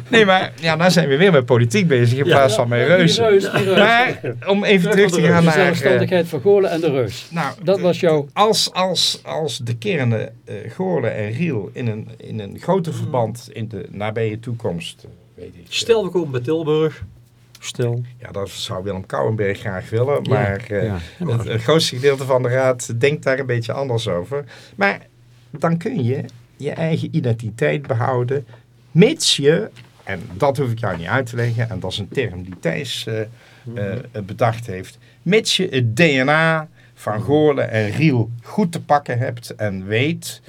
[SPEAKER 3] Nee, maar ja, nou zijn we weer met politiek bezig in plaats van met
[SPEAKER 1] reus, die reus.
[SPEAKER 3] Maar om even terug te gaan
[SPEAKER 1] de
[SPEAKER 3] naar... uh,
[SPEAKER 1] zelfstandigheid van Goorlen en de reus.
[SPEAKER 3] Nou,
[SPEAKER 1] Dat was jouw...
[SPEAKER 3] Als, als, als de kernen uh, Goorlen en Riel in een, in een groter verband in de nabije toekomst... Weet ik,
[SPEAKER 2] Stel, we komen bij Tilburg. Stel.
[SPEAKER 3] Ja, dat zou Willem Kouwenberg graag willen. Maar,
[SPEAKER 2] ja, ja.
[SPEAKER 3] Het, het, grootste gedeelte van de raad denkt daar een beetje anders over. Maar dan kun je je eigen identiteit behouden. Mits je, en dat hoef ik jou niet uit te leggen. En dat is een term die Thijs uh, uh, bedacht heeft. Mits je het DNA van Goorlen en Riel goed te pakken hebt. En weet,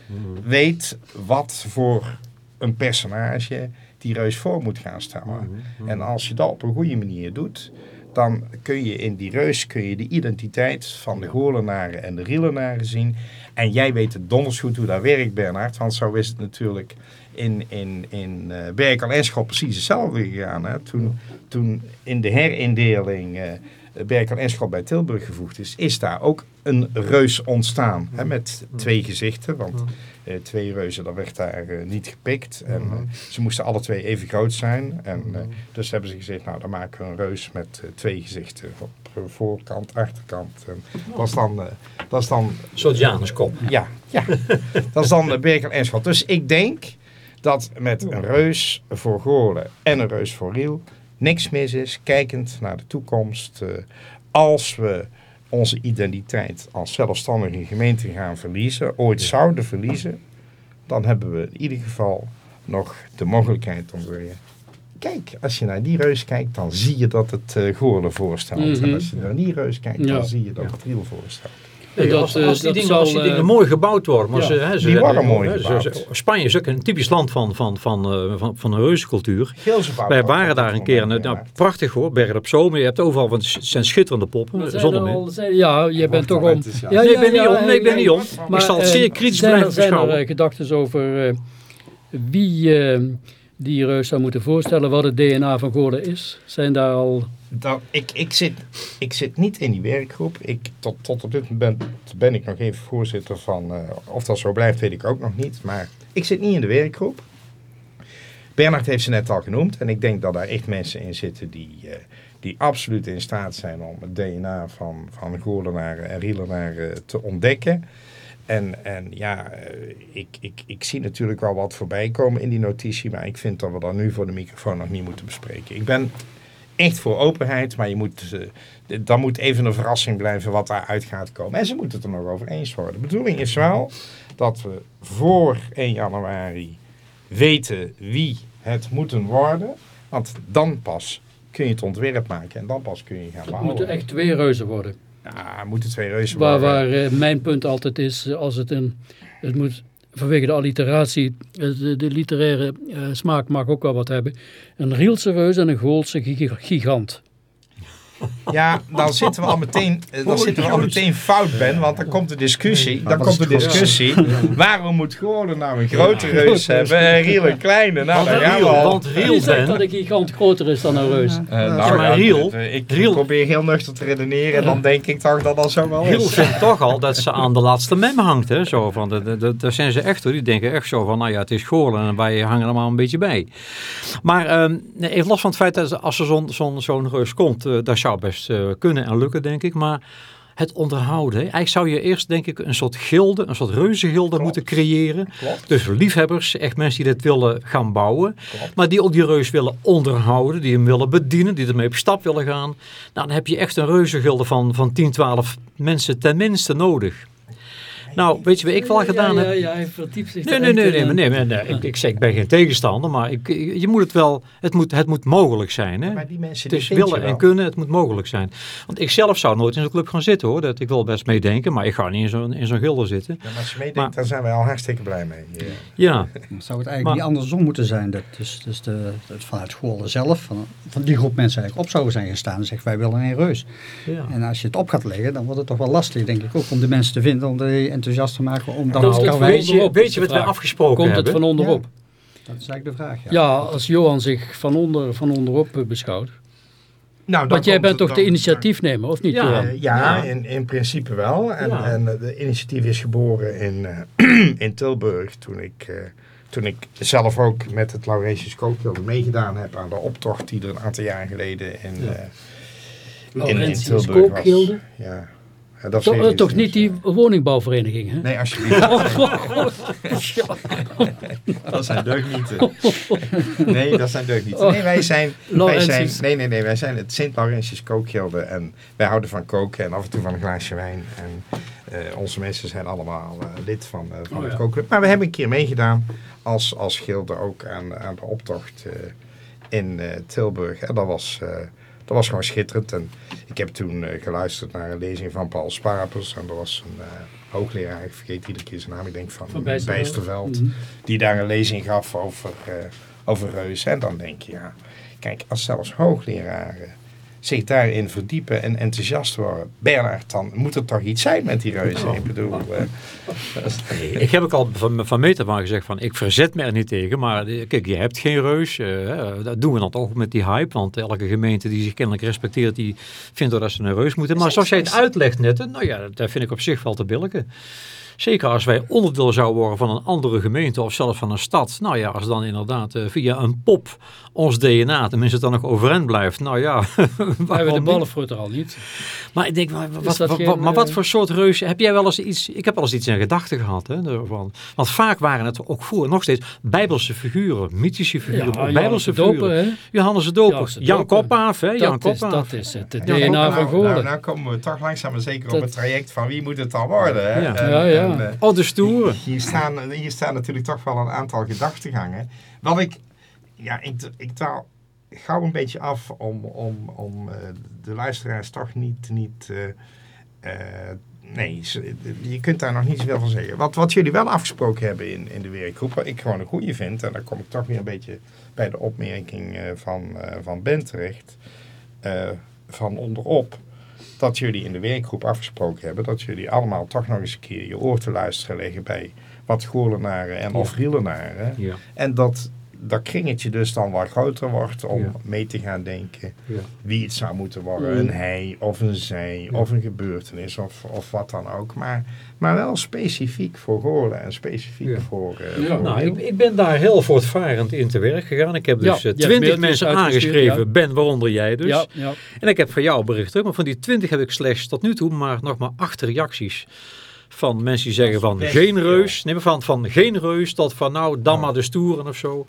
[SPEAKER 3] weet wat voor een personage die reus voor moet gaan stellen. Mm -hmm. En als je dat op een goede manier doet, dan kun je in die reus kun je de identiteit van de Goorlenaren en de Rielenaren zien. En jij weet het donders goed hoe dat werkt, Bernard. Want zo is het natuurlijk in, in, in uh, Berkel en Schot precies hetzelfde gegaan. Hè? Toen, toen in de herindeling uh, Berkel en Schot bij Tilburg gevoegd is, is daar ook een reus ontstaan. Hè? Met twee gezichten, want... Uh, twee reuzen, dat werd daar uh, niet gepikt. En uh, ze moesten alle twee even groot zijn. En, dus hebben ze gezegd, nou dan maken we een reus met twee gezichten. Op voorkant, achterkant. En dat is dan... dat is dan
[SPEAKER 2] een soort Januskop.
[SPEAKER 3] Ja, ja. dat is dan de Berkel en Schot. Dus ik denk dat met een reus voor Goorlen en een reus voor Riel niks mis is. Kijkend naar de toekomst. als we onze identiteit als zelfstandige gemeente gaan verliezen, ooit zouden verliezen, dan hebben we in ieder geval nog de mogelijkheid om weer... Kijk, als je naar die reus kijkt, dan zie je dat het uh, Goorlen voorstelt. Mm -hmm. En als je naar die reus kijkt, dan ja. zie je dat het Riel voorstelt.
[SPEAKER 2] Nee, als, als, die, dingen, zal, als die dingen mooi gebouwd worden. Maar
[SPEAKER 3] ja,
[SPEAKER 2] ze, hè, ze,
[SPEAKER 3] die worden mooi
[SPEAKER 2] hè,
[SPEAKER 3] gebouwd.
[SPEAKER 2] Ze, Spanje is ook een typisch land van, van, van, uh, van, van een reuzencultuur. Wij waren daar een keer. Nou, prachtig hoor, Bergen op Zoom. Je hebt overal, want het zijn schitterende poppen. Zonder
[SPEAKER 1] zijn, ja, je bent toch om...
[SPEAKER 2] Ja, nee, ik ben niet om. Nee, ik ben niet om. Maar ik zal het zeer kritisch
[SPEAKER 1] zijn,
[SPEAKER 2] blijven
[SPEAKER 1] zijn
[SPEAKER 2] beschouwen.
[SPEAKER 1] er uh, gedachten over uh, wie die reus zou moeten voorstellen, wat het DNA van Goorlen is? Zijn daar al...
[SPEAKER 3] Dat, ik, ik, zit, ik zit niet in die werkgroep. Ik, tot, tot op dit moment ben ik nog even voorzitter van... Uh, of dat zo blijft, weet ik ook nog niet. Maar ik zit niet in de werkgroep. Bernard heeft ze net al genoemd. En ik denk dat daar echt mensen in zitten die, uh, die absoluut in staat zijn... om het DNA van, van Goorlenaren en Rielenaren te ontdekken. En, en ja, ik, ik, ik zie natuurlijk wel wat voorbij komen in die notitie. Maar ik vind dat we dat nu voor de microfoon nog niet moeten bespreken. Ik ben echt voor openheid, maar je moet, uh, dan moet even een verrassing blijven wat daaruit gaat komen. En ze moeten het er nog over eens worden. De bedoeling is wel dat we voor 1 januari weten wie het moeten worden. Want dan pas kun je het ontwerp maken en dan pas kun je gaan bouwen.
[SPEAKER 1] Het moeten echt twee reuzen worden.
[SPEAKER 3] Ja, moeten twee reuzen
[SPEAKER 1] waar,
[SPEAKER 3] worden.
[SPEAKER 1] Waar uh, mijn punt altijd is, als het een, het moet vanwege de alliteratie, de, de literaire uh, smaak mag ook wel wat hebben. Een Rielse reus en een Goolse gigant.
[SPEAKER 3] Ja, dan zitten we al meteen, eh, dan zitten we al meteen fout, Ben. Want dan komt de discussie. Dan komt de discussie. Waarom moet Goorlen nou een grote reus hebben en Riel een kleine? Nou, daar gaan we
[SPEAKER 2] Riel,
[SPEAKER 3] al.
[SPEAKER 2] want Riel,
[SPEAKER 1] zegt dat een gigant groter is dan een reus?
[SPEAKER 3] Eh, nou,
[SPEAKER 2] Ja, maar
[SPEAKER 3] ja,
[SPEAKER 2] Riel-
[SPEAKER 3] eh, ik
[SPEAKER 2] Riel-
[SPEAKER 3] probeer heel nuchter te redeneren. En dan denk ik toch dat dat zo wel
[SPEAKER 2] Riel
[SPEAKER 3] is.
[SPEAKER 2] vindt toch al dat ze aan de laatste mem hangt. Hè? Zo van, de- de- de- daar zijn ze echt hoor. Die denken echt zo van, nou ja, het is Goorlen en wij hangen er maar een beetje bij. Maar ehm, nee, even los van het feit dat als er zo'n zo'n zo'n reus komt, eh, dat zou best eh, kunnen en lukken, denk ik. Maar het onderhouden, hè. eigenlijk zou je eerst denk ik een soort gilde, een soort reuzengilde moeten creëren.
[SPEAKER 3] Klopt.
[SPEAKER 2] Dus liefhebbers, echt mensen die dit willen gaan bouwen.
[SPEAKER 3] Klopt.
[SPEAKER 2] Maar die ook die reus willen onderhouden, die hem willen bedienen, die ermee op stap willen gaan. Nou, dan heb je echt een reuzengilde van, van 10, 12 mensen tenminste nodig. Nou, weet je wat ik wel gedaan heb?
[SPEAKER 1] Ja, ja, hij verdiept zich
[SPEAKER 2] Nee, nee, nee, nee, maar nee, nee, nee, Ik, ik zeg, ik ben geen tegenstander, maar ik, je moet het wel, het moet, het moet mogelijk zijn. Hè?
[SPEAKER 3] Maar die mensen
[SPEAKER 2] Het
[SPEAKER 3] die
[SPEAKER 2] is willen en kunnen, het moet mogelijk zijn. Want ik zelf zou nooit in zo'n club gaan zitten hoor. Dat, ik wil best meedenken, maar ik ga niet in zo'n in zo'n gilde zitten.
[SPEAKER 3] Ja, maar als je meedenkt,
[SPEAKER 2] Maar-
[SPEAKER 3] daar zijn wij al hartstikke blij mee. Ja.
[SPEAKER 2] Ja,
[SPEAKER 4] Zou het eigenlijk
[SPEAKER 2] Maar-
[SPEAKER 4] niet andersom moeten zijn? Dat dus, dus de, vanuit Goorlen zelf, van, van die groep mensen eigenlijk op zouden zijn gestaan en zeggen wij willen een reus.
[SPEAKER 2] ja.
[SPEAKER 4] En als je het op gaat leggen, dan wordt het toch wel lastig, denk ik ook, om de mensen te vinden, om die enthousiast te maken. Om dan
[SPEAKER 1] Komt het van
[SPEAKER 4] wij-
[SPEAKER 2] weet je, weet je wat wij
[SPEAKER 1] vraag.
[SPEAKER 2] afgesproken
[SPEAKER 1] Komt het
[SPEAKER 2] hebben?
[SPEAKER 1] van onderop?
[SPEAKER 4] Dat is eigenlijk de vraag. Ja.
[SPEAKER 1] Ja, als Johan zich van, onder, van onderop eh, beschouwt.
[SPEAKER 3] Nou, dan
[SPEAKER 1] Want jij
[SPEAKER 3] komt
[SPEAKER 1] bent
[SPEAKER 3] het-
[SPEAKER 1] toch de initiatiefnemer, of niet
[SPEAKER 2] Ja.
[SPEAKER 1] Johan?
[SPEAKER 3] Ja. In, in principe wel. En,
[SPEAKER 2] Ja.
[SPEAKER 3] en de initiatief is geboren in, eh, in Tilburg toen ik, eh, toen ik zelf ook met het Laurentius Kookgilde meegedaan heb aan de optocht die er een aantal jaar geleden in,
[SPEAKER 2] Ja.
[SPEAKER 3] eh, in, in Tilburg was. Ja. Ja, dat is
[SPEAKER 1] Toch,
[SPEAKER 3] heel
[SPEAKER 1] eh, toch niet die woningbouwvereniging, hè?
[SPEAKER 3] Nee, alsjeblieft. dat zijn deugnieten. Nee, dat zijn deugnieten. Nee, wij zijn, wij zijn, nee, nee, nee, wij zijn het Sint Laurentius Kookgilde. En wij houden van koken en af en toe van een glaasje wijn. En eh, onze mensen zijn allemaal eh, lid van, eh, van
[SPEAKER 1] Oh,
[SPEAKER 3] het
[SPEAKER 1] ja.
[SPEAKER 3] kookclub. Maar we hebben een keer meegedaan als, als gilde ook aan, aan de optocht eh, in eh, Tilburg. En dat was, eh, dat was gewoon schitterend. En ik heb toen eh, geluisterd naar een lezing van Paul Spapers. En er was een eh, hoogleraar, ik vergeet iedere keer zijn naam, ik denk van,
[SPEAKER 1] Van Bijsterveld. Mhm.
[SPEAKER 3] Die daar een lezing gaf over, eh over reuzen. En dan denk je, ja, kijk, als zelfs hoogleraren zich daarin verdiepen en enthousiast worden. Bernard, dan moet er toch iets zijn met die reuzen. Ik bedoel, eh, dat is-
[SPEAKER 2] Ik heb ook al van, van meet af aan gezegd van ik verzet me er niet tegen. Maar eh, kijk, je hebt geen reus. eh, eh, dat doen we dan toch met die hype. Want elke gemeente die zich kennelijk respecteert, die vindt dat ze een reus moeten. Maar zoals jij het uitlegt net, nou ja, dat vind ik op zich wel te billijken. Zeker als wij onderdeel zouden worden van een andere gemeente of zelfs van een stad. Nou ja, als dan inderdaad eh, via een pop ons DNA tenminste dan nog overeind blijft. Nou ja,
[SPEAKER 1] We hebben de
[SPEAKER 2] waarom niet?
[SPEAKER 1] ballenfruit er al niet.
[SPEAKER 2] Maar ik denk, maar, wat, wat-
[SPEAKER 1] geen,
[SPEAKER 2] wat- maar wat
[SPEAKER 1] eh,
[SPEAKER 2] voor soort reus, heb jij wel eens iets, ik heb wel eens iets in gedachten gehad. Hè, ervan. Want vaak waren het ook voor, nog steeds, bijbelse figuren, mythische figuren,
[SPEAKER 1] Ja,
[SPEAKER 2] bijbelse
[SPEAKER 1] Johannes
[SPEAKER 2] figuren.
[SPEAKER 1] Doper, hè?
[SPEAKER 2] Johannes de Doper,
[SPEAKER 1] Johannes de
[SPEAKER 2] Jan. Koppaaf, hè, Jan
[SPEAKER 1] Dat is, dat is het DNA
[SPEAKER 3] nou,
[SPEAKER 1] van
[SPEAKER 3] nou,
[SPEAKER 1] Goorlen.
[SPEAKER 3] nou komen we toch langzaam maar zeker op het traject van wie moet het dan worden. Hè?
[SPEAKER 2] Ja.
[SPEAKER 1] Ja, ja.
[SPEAKER 3] En,
[SPEAKER 2] Oh, de.
[SPEAKER 3] Hier staan, hier staan natuurlijk toch wel een aantal gedachtegangen. Wat ik, ja, ik, ik taal gauw een beetje af om, om, om eh, de luisteraars toch niet, niet eh, eh, nee, je kunt daar nog niet zoveel van zeggen. Wat, wat jullie wel afgesproken hebben in, in de werkgroep, wat ik gewoon een goede vind, en dan kom ik toch weer een beetje bij de opmerking van, van Ben terecht, van onderop dat jullie in de werkgroep afgesproken hebben dat jullie allemaal toch nog eens een keer je oor te luisteren leggen bij wat Goorlenaren en of Rielenaren.
[SPEAKER 2] Ja.
[SPEAKER 3] En dat dat kringetje dus dan wat groter wordt om
[SPEAKER 2] Ja.
[SPEAKER 3] mee te gaan denken
[SPEAKER 2] Ja.
[SPEAKER 3] wie het zou moeten worden.
[SPEAKER 1] Mm.
[SPEAKER 3] Een hij of een zij
[SPEAKER 2] Ja.
[SPEAKER 3] of een gebeurtenis of, of wat dan ook. Maar, maar wel specifiek voor Goorlen en specifiek
[SPEAKER 2] Ja.
[SPEAKER 3] voor, eh,
[SPEAKER 1] Ja.
[SPEAKER 3] voor
[SPEAKER 2] Nou, ik, ik ben daar heel voortvarend in te werk gegaan. Ik heb dus
[SPEAKER 1] hebt
[SPEAKER 2] twintig mensen aangeschreven,
[SPEAKER 1] ja.
[SPEAKER 2] Ben, waaronder jij dus.
[SPEAKER 1] Ja, ja.
[SPEAKER 2] En ik heb van jou bericht terug, maar van die 20 heb ik slechts tot nu toe maar nog maar acht reacties. Van mensen die zeggen van
[SPEAKER 3] best
[SPEAKER 2] geen reus, nee, maar van, van geen reus tot van nou dan maar de stoeren of zo.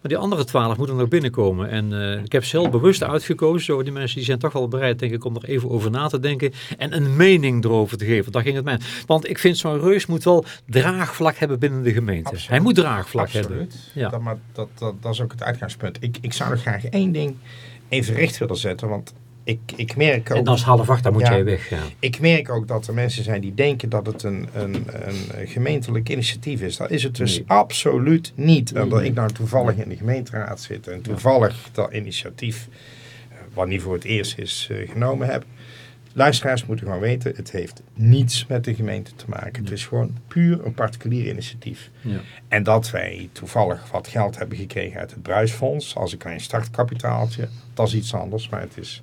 [SPEAKER 2] Maar die andere twaalf moeten nog binnenkomen. En eh, ik heb ze heel bewust uitgekozen. Zo, die mensen die zijn toch wel bereid, denk ik, om er even over na te denken. En een mening erover te geven. Daar ging het mij. Want ik vind zo'n reus moet wel draagvlak hebben binnen de gemeente.
[SPEAKER 3] Absoluut.
[SPEAKER 2] Hij moet draagvlak hebben.
[SPEAKER 3] Absoluut.
[SPEAKER 2] Ja.
[SPEAKER 3] Dat, maar dat, dat, dat is ook het uitgangspunt. Ik, ik zou nog graag één ding even recht willen zetten. Want ik, ik merk ook...
[SPEAKER 2] En als half acht, dan moet
[SPEAKER 3] Ja.
[SPEAKER 2] jij weggaan.
[SPEAKER 3] Ik merk ook dat er mensen zijn die denken dat het een, een, een gemeentelijk initiatief is. Dat is het dus
[SPEAKER 2] Nee.
[SPEAKER 3] absoluut niet. En dat ik nou toevallig in de gemeenteraad zit en toevallig dat initiatief wat niet voor het eerst is eh, genomen heb. Luisteraars moeten gewoon weten, het heeft niets met de gemeente te maken. Het is gewoon puur een particulier initiatief.
[SPEAKER 2] Ja.
[SPEAKER 3] En dat wij toevallig wat geld hebben gekregen uit het Bruisfonds, als een klein startkapitaaltje, dat is iets anders, maar het is...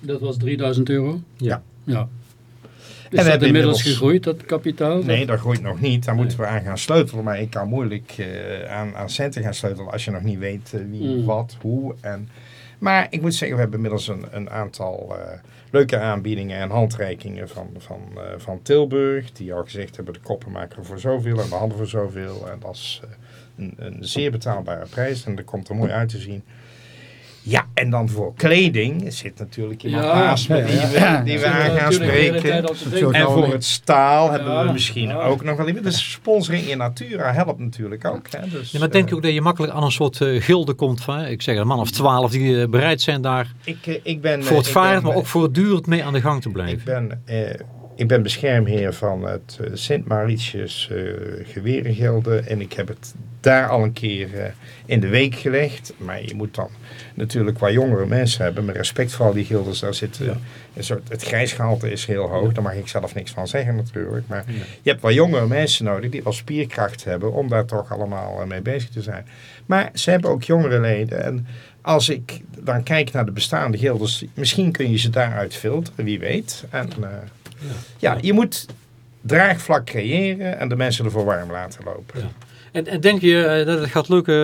[SPEAKER 1] Dat was 3000 euro?
[SPEAKER 2] Ja.
[SPEAKER 1] Ja.
[SPEAKER 3] we
[SPEAKER 1] Is dat
[SPEAKER 3] hebben
[SPEAKER 1] inmiddels
[SPEAKER 3] inmiddels-
[SPEAKER 1] gegroeid, dat kapitaal?
[SPEAKER 3] Nee, dat groeit nog niet. Daar
[SPEAKER 1] Nee.
[SPEAKER 3] moeten we aan gaan sleutelen. Maar ik kan moeilijk eh, aan, aan centen gaan sleutelen als je nog niet weet eh, wie,
[SPEAKER 1] Mm.
[SPEAKER 3] wat, hoe. En... Maar ik moet zeggen, we hebben inmiddels een, een aantal eh, leuke aanbiedingen en handreikingen van, van, van Tilburg. Die al gezegd hebben, de koppen maken we voor zoveel en de handen voor zoveel. En dat is een, een zeer betaalbare prijs en dat komt er mooi uit te zien. Ja, en dan voor kleding zit natuurlijk iemand
[SPEAKER 1] Ja.
[SPEAKER 3] naast me die
[SPEAKER 4] ja,
[SPEAKER 3] we, die aan gaan spreken. En voor het staal hebben we misschien
[SPEAKER 1] ja.
[SPEAKER 3] ook nog wel iemand. Dus sponsoring in natura helpt natuurlijk ook. Hè? Dus,
[SPEAKER 2] Ja, maar denk
[SPEAKER 3] eh,
[SPEAKER 2] je ook dat je makkelijk aan een soort eh, gilde komt van, ik zeg een man of twaalf die eh, bereid zijn daar
[SPEAKER 3] ik, ik ben,
[SPEAKER 2] voor het vaart,
[SPEAKER 3] ik ben,
[SPEAKER 2] maar ook voortdurend mee aan de gang te
[SPEAKER 3] Ik
[SPEAKER 2] blijven.
[SPEAKER 3] ben, eh, ik ben beschermheer van het eh, Sint Mauritius eh Gewerengilde. En ik heb het daar al een keer eh, in de week gelegd. Maar je moet dan natuurlijk wat jongere mensen hebben. Met respect voor al die gildes. Daar zit een soort, het grijsgehalte is heel hoog. Daar mag ik zelf niks van zeggen natuurlijk. Maar je hebt wat jongere mensen nodig die wel spierkracht hebben. Om daar toch allemaal mee bezig te zijn. Maar ze hebben ook jongere leden. En als ik dan kijk naar de bestaande gildes. Misschien kun je ze daaruit filteren. Wie weet. En ja, je moet draagvlak creëren. En de mensen ervoor warm laten lopen.
[SPEAKER 2] Ja. En, en denk je eh, dat het gaat lukken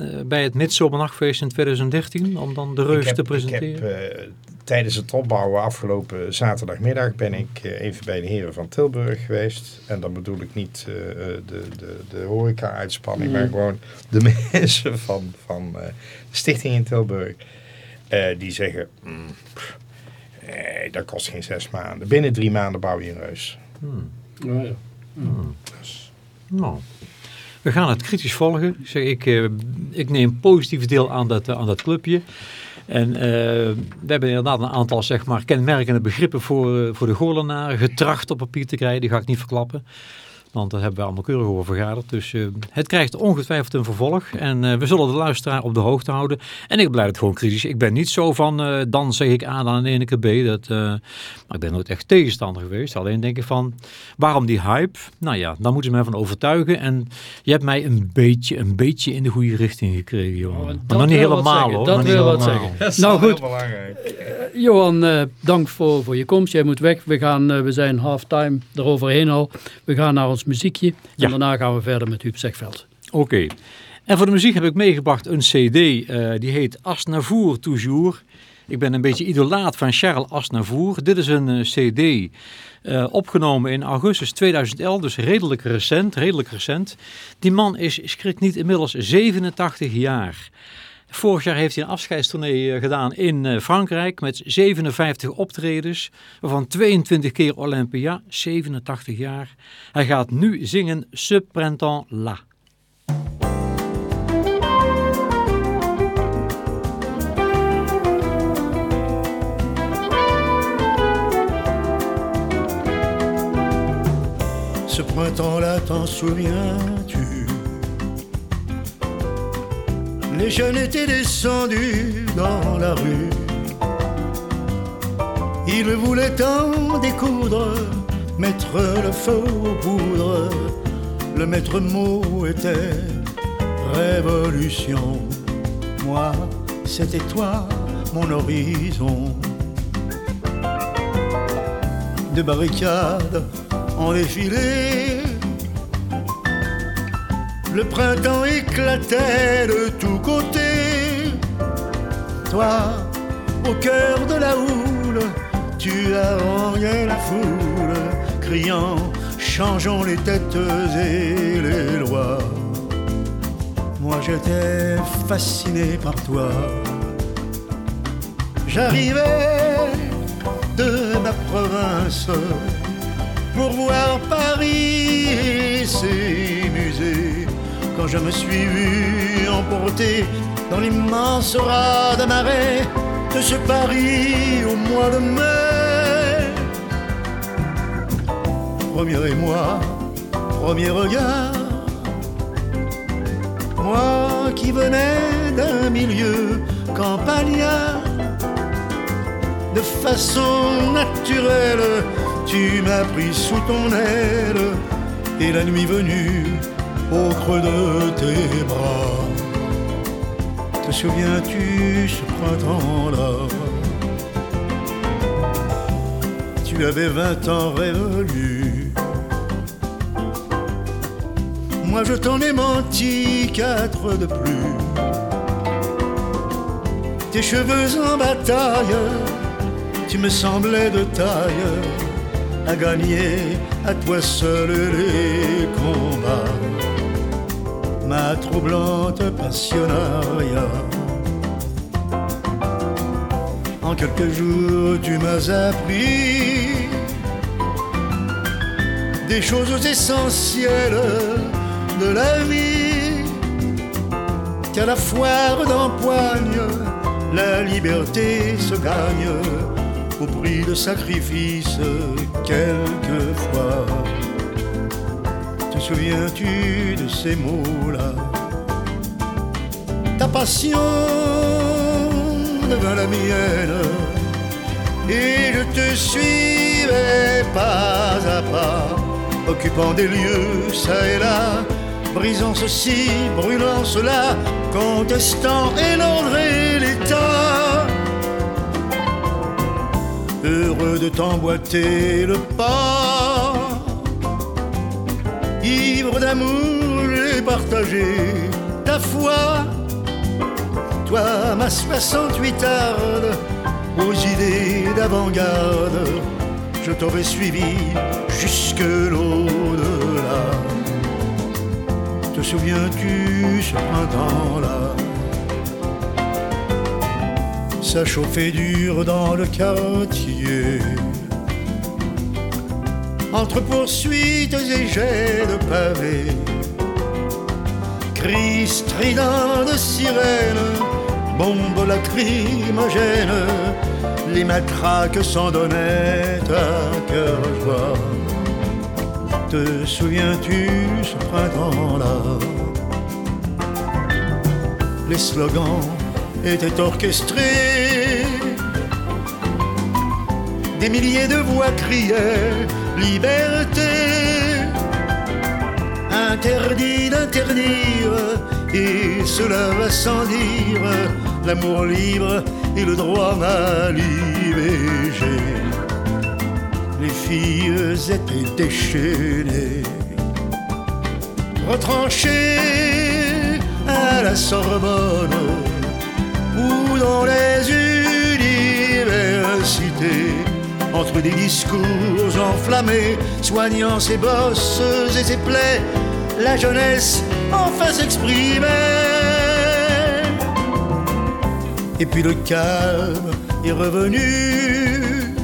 [SPEAKER 2] eh, bij het Midzomernachtfeest in 2013 om dan de reus
[SPEAKER 3] heb,
[SPEAKER 2] te presenteren?
[SPEAKER 3] Ik heb, eh, tijdens het opbouwen afgelopen zaterdagmiddag ben ik even bij de heren van Tilburg geweest. En dan bedoel ik niet de, de, de horeca-uitspanning,
[SPEAKER 1] Mhm.
[SPEAKER 3] maar gewoon de mensen van, van de stichting in Tilburg. die zeggen, mm, pff, eh, dat kost geen zes maanden. Binnen drie maanden bouw je een reus.
[SPEAKER 2] Hmm.
[SPEAKER 1] Ja, ja.
[SPEAKER 3] Dus,
[SPEAKER 2] Nou, we gaan het kritisch volgen. Ik, zeg, ik, eh, ik neem positief deel aan dat, eh, aan dat clubje. En eh, we hebben inderdaad een aantal zeg maar, kenmerkende begrippen voor, voor de Goorlenaren getracht op papier te krijgen. Die ga ik niet verklappen. Want daar hebben we allemaal keurig over vergaderd. Dus eh, het krijgt ongetwijfeld een vervolg. En eh, we zullen de luisteraar op de hoogte houden. En ik blijf het gewoon kritisch. Ik ben niet zo van, eh, dan zeg ik A, dan aan de ene keer B. Dat, eh, maar ik ben nooit echt tegenstander geweest. Alleen denk ik van, waarom die hype? Nou ja, daar moeten ze mij van overtuigen. En je hebt mij een beetje, een beetje in de goede richting gekregen, Johan.
[SPEAKER 1] Oh,
[SPEAKER 2] maar nog niet helemaal hoor.
[SPEAKER 1] dat wil wat
[SPEAKER 2] helemaal.
[SPEAKER 1] zeggen.
[SPEAKER 3] dat is
[SPEAKER 1] Nou,
[SPEAKER 3] wel
[SPEAKER 1] goed.
[SPEAKER 3] heel belangrijk.
[SPEAKER 1] Johan, eh, dank voor, voor je komst. Jij moet weg. We, gaan, we zijn halftime eroverheen al. We gaan naar ons muziekje.
[SPEAKER 2] Ja.
[SPEAKER 1] En daarna gaan we verder met Huub Zegveld.
[SPEAKER 2] Oké. En voor de muziek heb ik meegebracht een cd. eh, die heet Asnavour Toujours. Ik ben een beetje idolaat van Charles Asnavour. Dit is een eh, cd eh, opgenomen in augustus 2011. Dus redelijk recent, redelijk recent. Die man is, schrik niet, inmiddels 87 jaar. Vorig jaar heeft hij een afscheidstournee eh, gedaan in eh, Frankrijk met 57 optredens, waarvan 22 keer Olympia, 87 jaar. Hij gaat nu zingen Ce printemps là.
[SPEAKER 5] Ce printemps-là, t'en souviens-tu Les jeunes étaient descendus dans la rue. Ils voulaient en découdre, mettre le feu aux poudres. Le maître mot était révolution. Moi, c'était toi, mon horizon. De barricades en défilé. Le printemps éclatait de tous côtés. Toi, au cœur de la houle, tu haranguais la foule, criant Changeons les têtes et les lois. Moi j'étais fasciné par toi. J'arrivais de ma province pour voir Paris et ses musées. Quand je me suis vu emporté dans l'immense raz de marée de ce Paris au mois de mai. Premier émoi, premier regard. Moi qui venais d'un milieu campagnard, de façon naturelle, tu m'as pris sous ton aile, et la nuit venue, au creux de tes bras, te souviens-tu ce printemps-là? Tu avais vingt ans révolus. Moi je t'en ai menti quatre de plus. Tes cheveux en bataille, tu me semblais de taille à gagner à toi seul les combats. Ma troublante passionnaria. En quelques jours, tu m'as appris des choses essentielles de la vie. Qu'à la foire d'empoigne, la liberté se gagne au prix de sacrifices quelquefois. Souviens-tu de ces mots-là? Ta passion devint la mienne et je te suivais pas à pas, occupant des lieux ça et là, brisant ceci, brûlant cela, contestant et et l'état. Heureux de t'emboîter le pas, ivre d'amour, j'ai partagé ta foi. Toi, ma 68 arde, aux idées d'avant-garde, je t'aurais suivi jusque l'au-delà. Te souviens-tu ce printemps-là? Ça chauffait dur dans le quartier. Entre poursuites et jets de pavés, cris stridents de sirènes, bombes lacrymogènes, les matraques s'en donnaient à cœur joie. Te souviens-tu ce printemps-là? Les slogans étaient orchestrés. Des milliers de voix criaient liberté. Interdit d'interdire, et cela va sans dire, l'amour libre et le droit à l'IVG les filles étaient déchaînées, retranchées à la Sorbonne ou dans les universités, entre des discours enflammés, soignant ses bosses et ses plaies, la jeunesse enfin s'exprimait. Et puis le calme est revenu.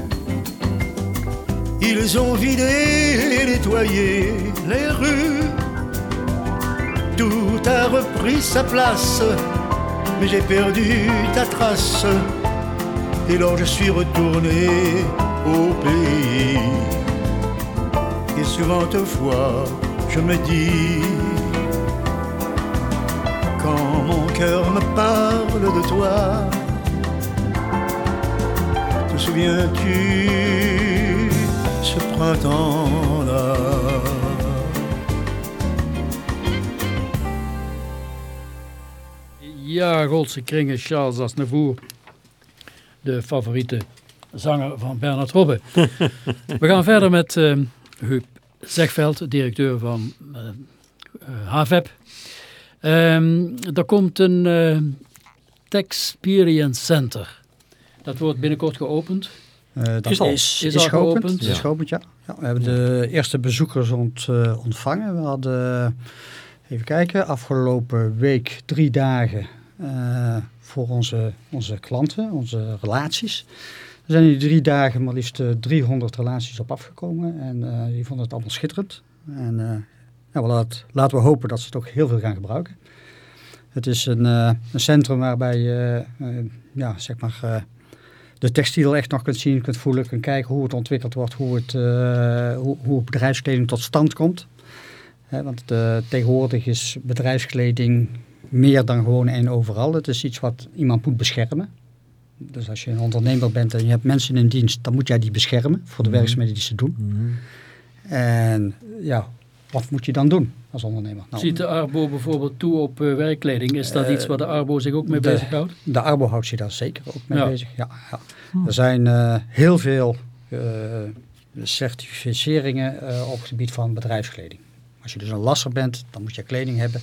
[SPEAKER 5] Ils ont vidé et nettoyé les rues. Tout a repris sa place, mais j'ai perdu ta trace. Et alors je suis retourné au pays. Et souvent fois, je me dis, quand mon cœur me parle de toi, te souviens-tu ce printemps-là?
[SPEAKER 1] Ja, Goldse kringen, Charles Aznavour. De favoriete zanger van Bernard Robbe. We gaan verder met uh, Huub Zegveld, directeur van uh, uh, HVEP. Um, er komt een uh, Texperience Center. Dat wordt binnenkort geopend.
[SPEAKER 4] Uh, dat
[SPEAKER 1] is, al,
[SPEAKER 4] is,
[SPEAKER 1] is,
[SPEAKER 4] is
[SPEAKER 1] al
[SPEAKER 4] geopend.
[SPEAKER 1] geopend.
[SPEAKER 4] Is geopend ja. ja. We hebben de eerste bezoekers ont, uh, ontvangen. We hadden, even kijken, afgelopen week drie dagen uh, voor onze, onze klanten, onze relaties. Er zijn in die drie dagen maar liefst 300 relaties op afgekomen en die vonden het allemaal schitterend. En nou, laten we hopen dat ze het ook heel veel gaan gebruiken. Het is een, een centrum waarbij je, ja, zeg maar de textiel echt nog kunt zien, kunt voelen, kunt kijken hoe het ontwikkeld wordt, hoe, het, hoe, hoe bedrijfskleding tot stand komt. Want tegenwoordig is bedrijfskleding meer dan gewoon en overal. Het is iets wat iemand moet beschermen. Dus als je een ondernemer bent en je hebt mensen in dienst, dan moet jij die beschermen voor de
[SPEAKER 2] Mhm.
[SPEAKER 4] werkzaamheden die ze doen. En ja, wat moet je dan doen als ondernemer? Nou,
[SPEAKER 1] Ziet de Arbo bijvoorbeeld toe op eh, werkkleding? Is dat
[SPEAKER 4] Eh,
[SPEAKER 1] iets waar de Arbo zich ook mee
[SPEAKER 4] de-
[SPEAKER 1] bezighoudt?
[SPEAKER 4] De Arbo houdt zich daar zeker ook mee
[SPEAKER 1] Ja.
[SPEAKER 4] bezig. Ja, ja. Er zijn eh, heel veel eh, certificeringen eh, op het gebied van bedrijfskleding. Als je dus een lasser bent, dan moet je kleding hebben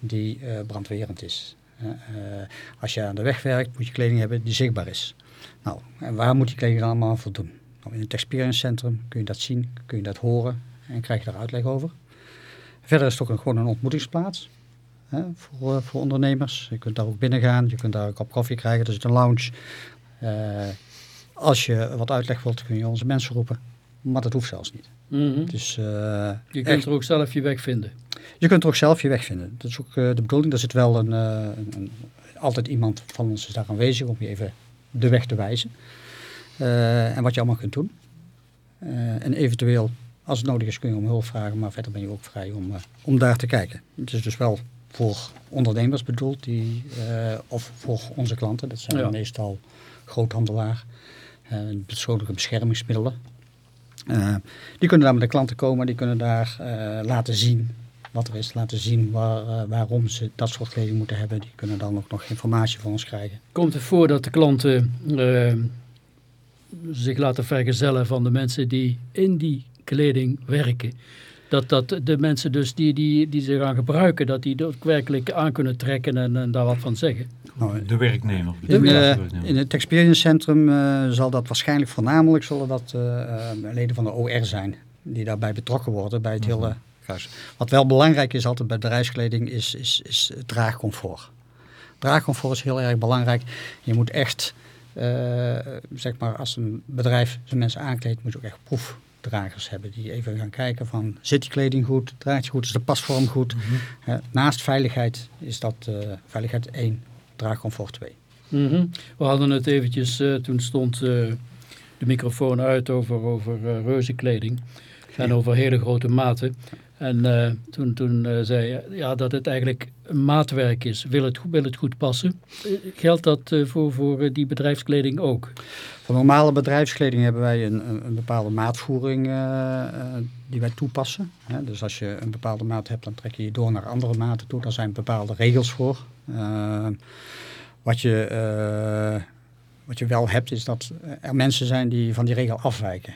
[SPEAKER 4] die eh, brandwerend is. Eh, als je aan de weg werkt, moet je kleding hebben die zichtbaar is. Nou, en waar moet die kleding dan allemaal aan voldoen? Nou, in het experience centrum kun je dat zien, kun je dat horen en krijg je daar uitleg over. Verder is het ook een, gewoon een ontmoetingsplaats hè, voor, eh, voor ondernemers. Je kunt daar ook binnen gaan, je kunt daar een kop koffie krijgen, er zit een lounge. Eh, als je wat uitleg wilt, kun je onze mensen roepen. Maar dat hoeft zelfs niet.
[SPEAKER 1] Mhm.
[SPEAKER 4] Dus, eh,
[SPEAKER 1] Je kunt
[SPEAKER 4] echt-
[SPEAKER 1] er ook zelf je weg vinden.
[SPEAKER 4] je kunt er ook zelf je weg vinden. Dat is ook eh, de bedoeling. Er zit wel een, eh, een, een- altijd iemand van ons is daar aanwezig om je even de weg te wijzen. En wat je allemaal kunt doen. En eventueel, als het nodig is, kun je om hulp vragen. Maar verder ben je ook vrij om, om daar te kijken. Het is dus wel voor ondernemers bedoeld. Die, of voor onze klanten. Dat zijn
[SPEAKER 1] Ja.
[SPEAKER 4] meestal groothandelaar. eh, persoonlijke beschermingsmiddelen. Eh, die kunnen daar met de klanten komen. Die kunnen daar eh, laten zien wat er is. Laten zien waar, eh, waarom ze dat soort kleding moeten hebben. Die kunnen dan ook nog informatie van ons krijgen.
[SPEAKER 1] Komt het voor dat de klanten zich laten vergezellen van de mensen die in die kleding werken? Dat, dat de mensen dus die, die, die ze gaan gebruiken, dat die dat werkelijk aan kunnen trekken en, en daar wat van zeggen.
[SPEAKER 4] Nou,
[SPEAKER 2] De werknemer.
[SPEAKER 4] In,
[SPEAKER 2] de
[SPEAKER 4] het Experience Centrum eh, zal dat waarschijnlijk voornamelijk zullen dat, eh, eh, leden van de OR zijn. Die daarbij betrokken worden bij het hele kruis. Wat wel belangrijk is altijd bij bedrijfskleding is, is, is het draagcomfort. Draagcomfort is heel erg belangrijk. Je moet echt, eh, zeg maar als een bedrijf zijn mensen aankleedt, moet je ook echt proefdragers hebben. Die even gaan kijken van zit die kleding goed, draagt die goed, is de pasvorm goed. Eh, naast veiligheid is dat eh, veiligheid 1, draagcomfort 2.
[SPEAKER 1] Mhm. We hadden het eventjes, eh, toen stond eh, de microfoon uit over, over reuzenkleding en over hele grote maten. En eh, toen, toen eh, zei ja, dat het eigenlijk maatwerk is. Wil het, goed- wil het goed passen? Geldt dat eh, voor, voor die bedrijfskleding ook?
[SPEAKER 4] Voor normale bedrijfskleding hebben wij een, een, bepaalde maatvoering die wij toepassen. Dus als je een bepaalde maat hebt, dan trek je je door naar andere maten toe. Daar zijn bepaalde regels voor. Wat, je, wat je wel hebt, is dat er mensen zijn die van die regel afwijken.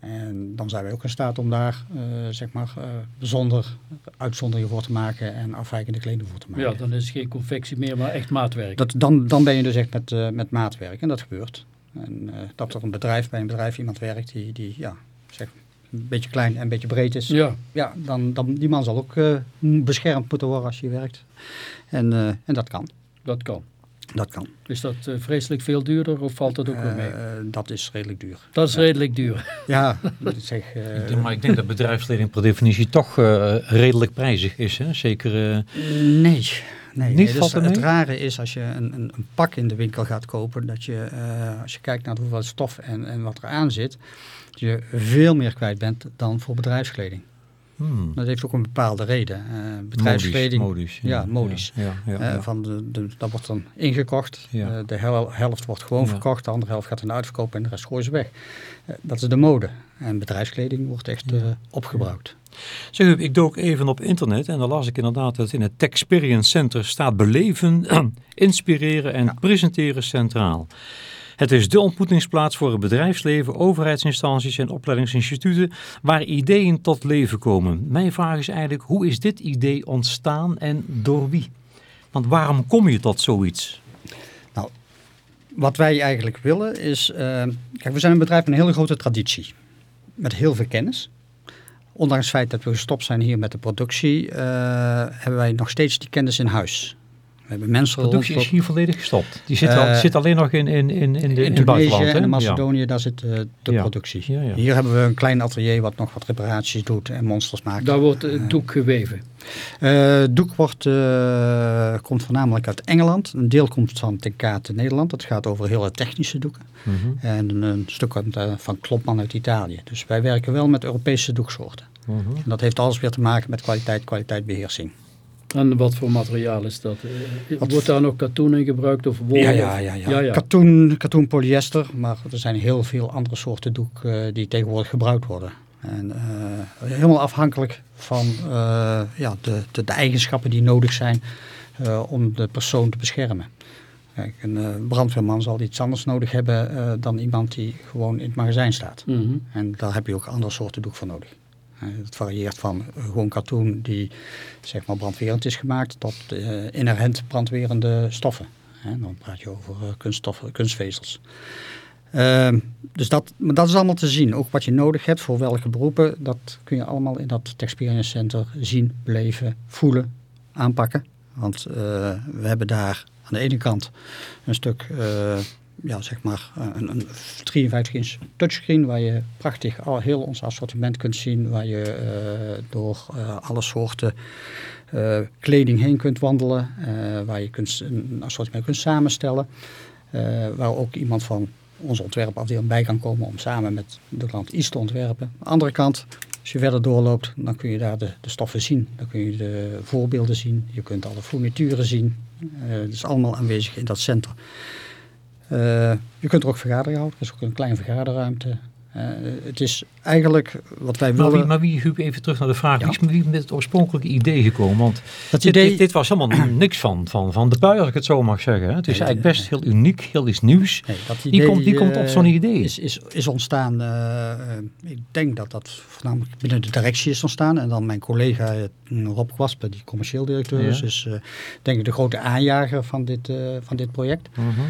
[SPEAKER 4] En dan zijn wij ook in staat om daar eh, zeg maar, eh, bijzonder uitzonderingen voor te maken en afwijkende kleding voor te maken.
[SPEAKER 1] Ja, dan is het geen confectie meer, maar echt maatwerk.
[SPEAKER 4] Dat, dan, dan ben je dus echt met, eh, met maatwerk en dat gebeurt. En dat er een bedrijf, bij een bedrijf iemand werkt die, die ja, zeg, een beetje klein en een beetje breed is.
[SPEAKER 1] Ja,
[SPEAKER 4] Ja, dan, dan die man zal ook beschermd moeten worden als hij werkt. En, en dat kan.
[SPEAKER 1] dat kan.
[SPEAKER 4] Dat kan.
[SPEAKER 1] Is dat eh, vreselijk veel duurder of valt dat ook weer mee?
[SPEAKER 4] Eh, dat is redelijk duur.
[SPEAKER 1] Dat is redelijk duur.
[SPEAKER 4] Ja, zeg, eh,
[SPEAKER 2] maar ik denk dat bedrijfsleding per definitie toch eh, redelijk prijzig is. Hè? Zeker. eh,
[SPEAKER 4] Nee. Nee,
[SPEAKER 2] Niet
[SPEAKER 4] nee, dus
[SPEAKER 2] valt er
[SPEAKER 4] het rare is als je een, een, een pak in de winkel gaat kopen, dat je eh, als je kijkt naar hoeveel stof en, en wat er aan zit, dat je veel meer kwijt bent dan voor bedrijfskleding.
[SPEAKER 2] Hmm,
[SPEAKER 4] Dat heeft ook een bepaalde reden. Eh, bedrijfskleding, ja, modisch.
[SPEAKER 2] Ja, ja,
[SPEAKER 4] eh,
[SPEAKER 2] ja.
[SPEAKER 4] van de, de, dat wordt dan ingekocht. Eh, de hel- helft wordt gewoon verkocht, de andere helft gaat in de uitverkoop en de rest gooien ze weg. Dat is de mode. En bedrijfskleding wordt echt opgebruikt.
[SPEAKER 2] Zeg, Huub, ik dook even op internet en dan las ik inderdaad dat in het Texperience Center staat beleven, inspireren en presenteren centraal. Het is de ontmoetingsplaats voor het bedrijfsleven, overheidsinstanties en opleidingsinstituten waar ideeën tot leven komen. Mijn vraag is eigenlijk, hoe is dit idee ontstaan en door wie? Want waarom kom je tot zoiets?
[SPEAKER 4] Wat wij eigenlijk willen is... eh, kijk, we zijn een bedrijf met een hele grote traditie. Met heel veel kennis. Ondanks het feit dat we gestopt zijn hier met de productie... eh, hebben wij nog steeds die kennis in huis. We hebben mensen
[SPEAKER 2] De productie is hier volledig gestopt. Die zit, al,
[SPEAKER 4] Eh,
[SPEAKER 2] zit alleen nog in, in, in, in, de, in buitenland.
[SPEAKER 4] en in
[SPEAKER 2] Ja.
[SPEAKER 4] Macedonië, daar zit eh, de
[SPEAKER 2] Ja.
[SPEAKER 4] productie.
[SPEAKER 2] Ja, ja.
[SPEAKER 4] Hier hebben we een klein atelier wat nog wat reparaties doet en monsters maakt.
[SPEAKER 1] Daar wordt het doek geweven.
[SPEAKER 4] Eh, doek wordt, eh, komt voornamelijk uit Engeland. Een deel komt van Tenkate Nederland. Dat gaat over hele technische doeken.
[SPEAKER 2] Mhm.
[SPEAKER 4] En een stuk komt, eh, van Klopman uit Italië. Dus wij werken wel met Europese doeksoorten.
[SPEAKER 2] Mhm.
[SPEAKER 4] En dat heeft alles weer te maken met kwaliteit, kwaliteitbeheersing.
[SPEAKER 1] En wat voor materiaal is dat? Eh, Wordt daar nog katoen in gebruikt of wol?
[SPEAKER 4] Ja, ja, ja, ja.
[SPEAKER 1] Ja, ja.
[SPEAKER 4] Katoen, katoen, polyester, maar er zijn heel veel andere soorten doek eh, die tegenwoordig gebruikt worden. En eh, helemaal afhankelijk van ja, de, de, de eigenschappen die nodig zijn om de persoon te beschermen. Kijk, een brandweerman zal iets anders nodig hebben dan iemand die gewoon in het magazijn staat.
[SPEAKER 1] Mhm.
[SPEAKER 4] En daar heb je ook andere soorten doek voor nodig. Eh, Het varieert van gewoon katoen die zeg maar brandwerend is gemaakt tot eh, inherent brandwerende stoffen. Dan praat je over eh, kunststoffen, kunstvezels. Ehm, dus dat, maar dat is allemaal te zien. Ook wat je nodig hebt voor welke beroepen, dat kun je allemaal in dat Experience Center zien, beleven, voelen, aanpakken. Want we hebben daar aan de ene kant een stuk, ja zeg maar, een, een 53 inch touchscreen waar je prachtig al heel ons assortiment kunt zien. Waar je eh, door eh, alle soorten eh, kleding heen kunt wandelen. eh, waar je kunt, een assortiment kunt samenstellen. eh, waar ook iemand van onze ontwerpafdeling bij kan komen om samen met de klant iets te ontwerpen. Aan de andere kant, als je verder doorloopt, dan kun je daar de, de stoffen zien. Dan kun je de voorbeelden zien. Je kunt alle fournituren zien. Eh dat is allemaal aanwezig in dat centrum. Eh, je kunt er ook vergaderingen houden. Er is ook een kleine vergaderruimte. Eh, het is eigenlijk wat wij
[SPEAKER 2] Maar
[SPEAKER 4] willen.
[SPEAKER 2] wie, maar wie, Huub, even terug naar de vraag,
[SPEAKER 4] Ja.
[SPEAKER 2] wie is wie met het oorspronkelijke idee gekomen? Want
[SPEAKER 4] dat
[SPEAKER 2] dit,
[SPEAKER 4] idee,
[SPEAKER 2] dit, dit was helemaal niks van, van, van de pui, als ik het zo mag zeggen. Het is
[SPEAKER 4] Nee,
[SPEAKER 2] eigenlijk best heel uniek, heel iets nieuws.
[SPEAKER 4] nee, dat
[SPEAKER 2] Wie komt, wie
[SPEAKER 4] eh,
[SPEAKER 2] komt op zo'n idee?
[SPEAKER 4] is, is, is ontstaan, eh, eh, ik denk dat dat voornamelijk binnen de directie is ontstaan. En dan mijn collega eh, Rob Kwaspen, die commercieel directeur is,
[SPEAKER 2] Ja.
[SPEAKER 4] is eh, denk ik de grote aanjager van dit, eh, van dit project.
[SPEAKER 2] Mhm.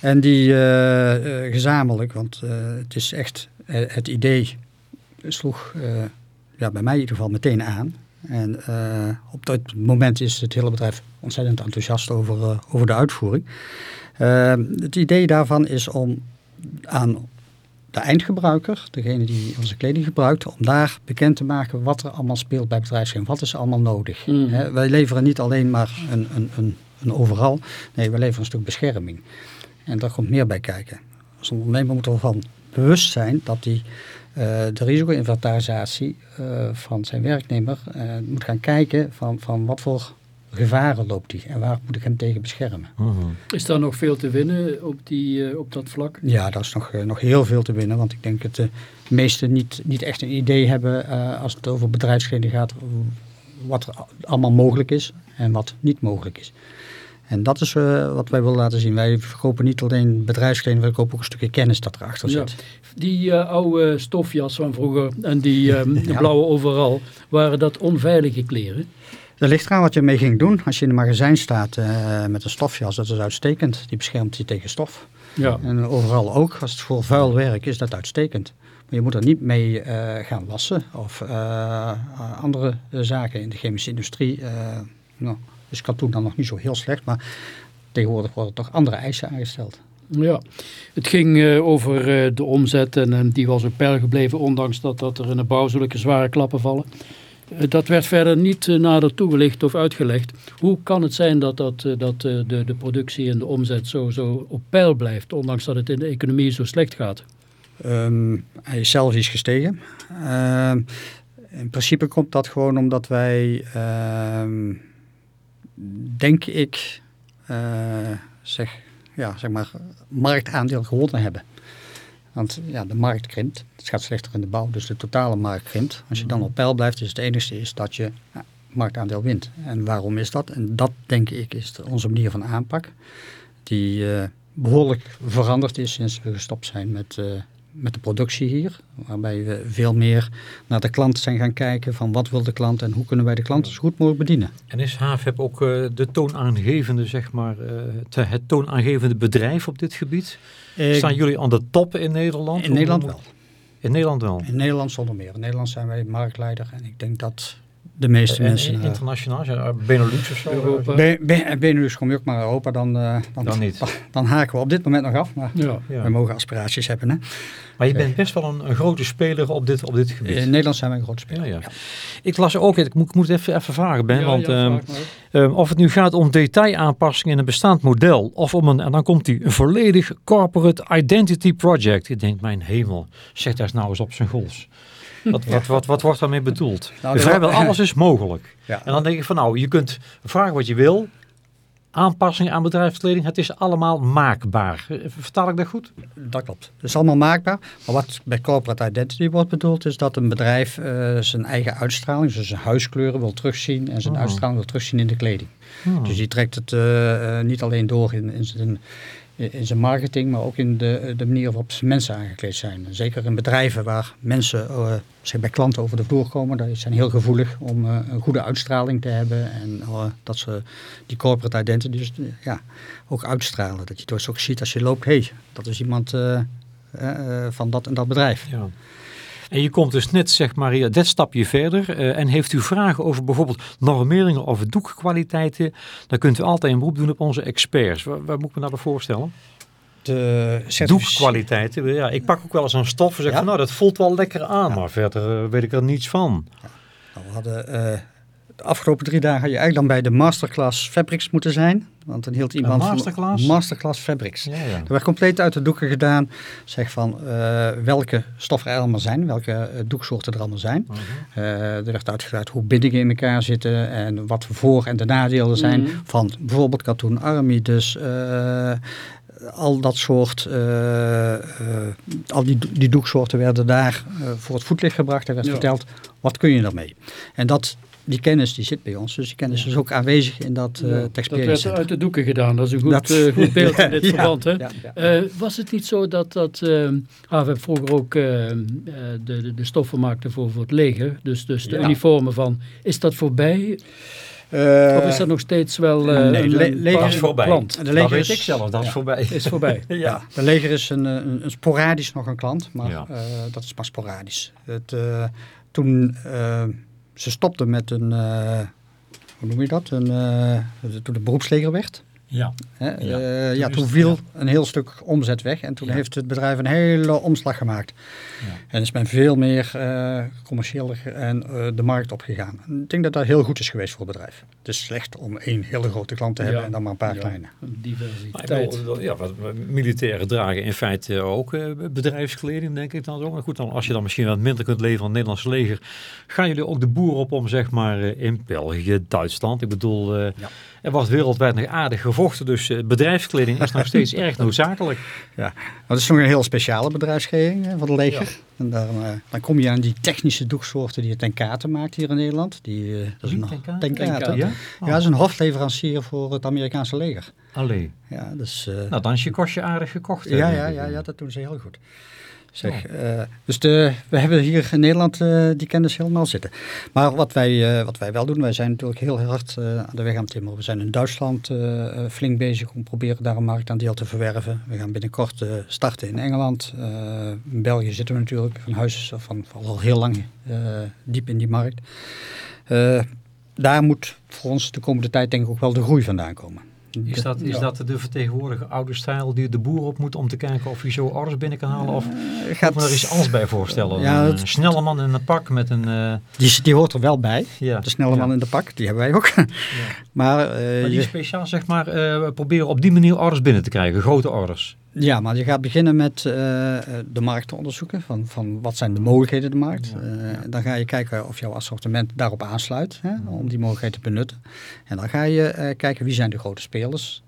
[SPEAKER 4] En die eh, eh, gezamenlijk, want eh, het is echt, het idee sloeg ja, bij mij in ieder geval meteen aan. En op dat moment is het hele bedrijf ontzettend enthousiast over, over de uitvoering. Het idee daarvan is om aan de eindgebruiker, degene die onze kleding gebruikt, om daar bekend te maken wat er allemaal speelt bij bedrijfsgeven. Wat is er allemaal nodig? Hè, wij leveren niet alleen maar een, een, een, een overal, nee, we leveren een stuk bescherming. En daar komt meer bij kijken. Als ondernemer moet ervan bewust zijn dat hij eh, de risico-inventarisatie eh, van zijn werknemer eh, moet gaan kijken van, van wat voor gevaren loopt hij en waar moet ik hem tegen beschermen.
[SPEAKER 2] Mhm.
[SPEAKER 1] Is daar nog veel te winnen op, die, eh, op dat vlak?
[SPEAKER 4] Ja, daar is nog, nog heel veel te winnen, want ik denk dat de meesten niet, niet echt een idee hebben eh, als het over bedrijfskleding gaat, wat er allemaal mogelijk is en wat niet mogelijk is. En dat is eh, wat wij willen laten zien. Wij verkopen niet alleen bedrijfskleding, wij verkopen ook een stukje kennis dat erachter
[SPEAKER 1] Ja.
[SPEAKER 4] zit.
[SPEAKER 1] Die eh, oude stofjas van vroeger en die eh, de blauwe overal, waren dat onveilige kleren?
[SPEAKER 4] Er ligt eraan wat je mee ging doen. Als je in een magazijn staat met een stofjas, dat is uitstekend. Die beschermt je tegen stof.
[SPEAKER 1] Ja.
[SPEAKER 4] En overal ook, als het voor vuil werk is, dat uitstekend. Maar je moet er niet mee gaan wassen of andere zaken in de chemische industrie. eh is katoen dan nog niet zo heel slecht, maar tegenwoordig worden toch andere eisen aangesteld.
[SPEAKER 1] Ja, het ging eh, over eh, de omzet en die was op peil gebleven, ondanks dat, dat er in de bouw zulke zware klappen vallen. Eh, dat werd verder niet nader toegelicht of uitgelegd. Hoe kan het zijn dat, dat, dat de, de productie en de omzet zo, zo op peil blijft, ondanks dat het in de economie zo slecht gaat?
[SPEAKER 4] Ehm, hij is zelf iets gestegen. Ehm, in principe komt dat gewoon omdat wij, ehm, denk ik, eh, zeg, ja, zeg maar, marktaandeel gewonnen hebben. Want ja, de markt krimpt. Het gaat slechter in de bouw, dus de totale markt krimpt. Als je dan op peil blijft, is het enigste is dat je marktaandeel wint. En waarom is dat? En dat, denk ik, is onze manier van aanpak. Die eh, behoorlijk veranderd is sinds we gestopt zijn met, eh, met de productie hier. Waarbij we veel meer naar de klant zijn gaan kijken van wat wil de klant en hoe kunnen wij de klant zo goed mogelijk bedienen.
[SPEAKER 2] En is HAVEP ook eh, de toonaangevende, zeg maar, eh, te- het toonaangevende bedrijf op dit gebied? Staan jullie aan de top in Nederland?
[SPEAKER 4] in Nederland wel.
[SPEAKER 2] In Nederland wel.
[SPEAKER 4] In Nederland zonder meer. In Nederland zijn wij marktleider en ik denk dat de meeste
[SPEAKER 2] En
[SPEAKER 4] mensen...
[SPEAKER 2] in-
[SPEAKER 4] eh,
[SPEAKER 2] internationaal, ja, Benelux of zo?
[SPEAKER 1] Europa.
[SPEAKER 4] Be- Be- Benelux kom je ook maar Europa, dan, eh, dan,
[SPEAKER 2] Dan niet.
[SPEAKER 4] dan haken we op dit moment nog af. Maar
[SPEAKER 1] Ja.
[SPEAKER 2] Ja.
[SPEAKER 4] we mogen aspiraties hebben. Hè?
[SPEAKER 2] Maar je bent best wel een, een grote speler op dit, op dit gebied.
[SPEAKER 4] In Nederland zijn wij een grote speler.
[SPEAKER 2] Ja, ja. Ik las ook, ik moet, ik moet het even, even vragen Ben,
[SPEAKER 1] Ja,
[SPEAKER 2] want
[SPEAKER 1] ja,
[SPEAKER 2] ehm, ehm, of het nu gaat om detailaanpassingen in een bestaand model of om een, en dan komt die, een volledig corporate identity project. Ik denk, mijn hemel, zet daar eens nou eens op zijn goals. Wat, wat, wat, wat wordt daarmee bedoeld?
[SPEAKER 4] Nou,
[SPEAKER 2] Vrijwel alles is mogelijk. En dan denk ik van nou, je kunt vragen wat je wil. Aanpassingen aan bedrijfskleding, het is allemaal maakbaar. Vertaal ik dat goed?
[SPEAKER 4] Dat klopt. Het is allemaal maakbaar. Maar wat bij corporate identity wordt bedoeld, is dat een bedrijf eh, zijn eigen uitstraling, dus zijn huiskleuren wil terugzien en zijn
[SPEAKER 2] Oh.
[SPEAKER 4] uitstraling wil terugzien in de kleding.
[SPEAKER 2] Hmm.
[SPEAKER 4] Dus die trekt het eh, eh, niet alleen door in, in, zijn, in zijn marketing, maar ook in de, de manier waarop mensen aangekleed zijn. Zeker in bedrijven waar mensen eh, bij klanten over de vloer komen, die zijn heel gevoelig om eh, een goede uitstraling te hebben. En eh, dat ze die corporate identity dus ja, ook uitstralen. Dat je dus ook ziet als je loopt, hé, hey, dat is iemand van dat en dat bedrijf.
[SPEAKER 2] Ja. En je komt dus net zeg maar dit stapje verder eh, en heeft u vragen over bijvoorbeeld normeringen of doekkwaliteiten, dan kunt u altijd een beroep doen op onze experts. Waar, waar moet ik me nou voorstellen?
[SPEAKER 4] De
[SPEAKER 2] Doekkwaliteiten. Ja, ik pak ook wel eens een stof en zeg
[SPEAKER 4] Ja?
[SPEAKER 2] van nou dat voelt wel lekker aan, maar verder eh, weet ik er niets van.
[SPEAKER 4] Nou, we hadden eh, de afgelopen drie dagen had je eigenlijk dan bij de masterclass Fabrics moeten zijn. Want dan hield iemand van-
[SPEAKER 2] masterclass?
[SPEAKER 4] masterclass Fabrics.
[SPEAKER 2] Ja, ja.
[SPEAKER 4] Er werd compleet uit de doeken gedaan. Zeg van eh, welke stoffen er allemaal zijn, welke eh, doeksoorten er allemaal zijn.
[SPEAKER 2] Mhm.
[SPEAKER 4] Eh, er werd uitgelegd hoe bindingen in elkaar zitten en wat de voor- en de nadelen zijn
[SPEAKER 1] Mhm.
[SPEAKER 4] van bijvoorbeeld katoen army. Dus eh, al dat soort, al die, die doeksoorten werden daar voor het voetlicht gebracht. Er werd
[SPEAKER 1] Ja.
[SPEAKER 4] verteld, wat kun je daarmee? En dat, die kennis die zit bij ons, dus die kennis is ook aanwezig in dat eh
[SPEAKER 1] Ja,
[SPEAKER 4] ja,
[SPEAKER 1] dat werd uit de doeken gedaan. Dat is een goed,
[SPEAKER 4] Dat-
[SPEAKER 1] eh, goed beeld in dit
[SPEAKER 4] Ja,
[SPEAKER 1] verband. Hè?
[SPEAKER 4] ja, ja.
[SPEAKER 1] Eh, was het niet zo dat, dat ah, we hebben vroeger ook de, de, de stoffen maakten voor, voor het leger, dus, dus de
[SPEAKER 4] Ja.
[SPEAKER 1] uniformen van, is dat voorbij
[SPEAKER 4] Eh,
[SPEAKER 1] of is dat nog steeds wel eh,
[SPEAKER 4] nee,
[SPEAKER 1] een,
[SPEAKER 4] le-
[SPEAKER 1] een
[SPEAKER 4] leger-
[SPEAKER 2] is voorbij.
[SPEAKER 1] plant?
[SPEAKER 4] de
[SPEAKER 2] Dat
[SPEAKER 4] leger
[SPEAKER 2] weet
[SPEAKER 4] is-
[SPEAKER 2] ik zelf, dat is voorbij.
[SPEAKER 1] Is voorbij.
[SPEAKER 4] Ja, de leger is een, een, een sporadisch nog een klant, maar
[SPEAKER 2] Ja.
[SPEAKER 4] eh, dat is maar sporadisch. Het, eh, toen ze stopten met een, eh, hoe noem je dat, een, eh, toen de beroepsleger werd,
[SPEAKER 2] Ja.
[SPEAKER 4] hè,
[SPEAKER 2] Ja,
[SPEAKER 4] eh,
[SPEAKER 2] toen
[SPEAKER 4] ja, toen viel
[SPEAKER 2] ja.
[SPEAKER 4] een heel stuk omzet weg en toen
[SPEAKER 2] Ja.
[SPEAKER 4] heeft het bedrijf een hele omslag gemaakt.
[SPEAKER 2] Ja.
[SPEAKER 4] En is men veel meer eh commerciëler en eh, de markt opgegaan. En Ik denk dat dat heel goed is geweest voor het bedrijf. Het is slecht om één hele grote klant te hebben
[SPEAKER 1] Ja.
[SPEAKER 4] en dan maar een paar
[SPEAKER 1] Ja.
[SPEAKER 4] kleine.
[SPEAKER 1] Diversiteit.
[SPEAKER 2] ja, wat, militairen dragen in feite ook eh, bedrijfskleding, denk ik dan ook. Maar goed, dan, als je dan misschien wat minder kunt leveren aan het Nederlandse leger, gaan jullie ook de boer op om, zeg maar, eh, in België, Duitsland. Ik bedoel, eh,
[SPEAKER 4] Ja.
[SPEAKER 2] Er wordt wereldwijd nog aardig gevochten, dus eh, bedrijfskleding is nog steeds erg noodzakelijk.
[SPEAKER 4] Maar dat is nog een heel speciale bedrijfsgeving hè, van het leger. En daar, eh, dan kom je aan die technische doeksoorten die het Tenkate maakt hier in Nederland. Die, eh, dat is een.
[SPEAKER 2] Ja?
[SPEAKER 4] Ja, dat is een hoofdleverancier voor het Amerikaanse leger.
[SPEAKER 2] Allee.
[SPEAKER 4] Ja, dus,
[SPEAKER 2] Nou, dan is je kostje aardig gekocht. hè,
[SPEAKER 4] ja, ja, ja, ja, dat doen ze heel goed. Zeg, eh, dus de, we hebben hier in Nederland eh, die kennis helemaal zitten. Maar wat wij, eh, wat wij wel doen, wij zijn natuurlijk heel hard aan de weg aan het timmeren. We zijn in Duitsland flink bezig om proberen daar een marktaandeel te verwerven. We gaan binnenkort starten in Engeland. In België zitten we natuurlijk van huis van, van al heel lang diep in die markt. Daar moet voor ons de komende tijd denk ik ook wel de groei vandaan komen.
[SPEAKER 2] Is dat, is dat de vertegenwoordige oude stijl die de boer op moet om te kijken of hij zo orders binnen kan halen? Of
[SPEAKER 4] Eh,
[SPEAKER 2] gaat me er iets anders bij voorstellen?
[SPEAKER 4] Ja,
[SPEAKER 2] een
[SPEAKER 4] het-
[SPEAKER 2] snelle man in een pak met een... eh,
[SPEAKER 4] Die, die hoort er wel bij.
[SPEAKER 2] ja.
[SPEAKER 4] De snelle man in de pak, die hebben wij ook. maar, eh,
[SPEAKER 2] Maar die speciaal zeg maar eh, proberen op die manier orders binnen te krijgen, grote orders.
[SPEAKER 4] Ja, maar je gaat beginnen met eh, de markt te onderzoeken. Van, van wat zijn de mogelijkheden in de markt.
[SPEAKER 2] Ja,
[SPEAKER 4] Eh. Dan ga je kijken of jouw assortiment daarop aansluit. Hè, om die mogelijkheid te benutten. En dan ga je eh, kijken wie zijn de grote spelers.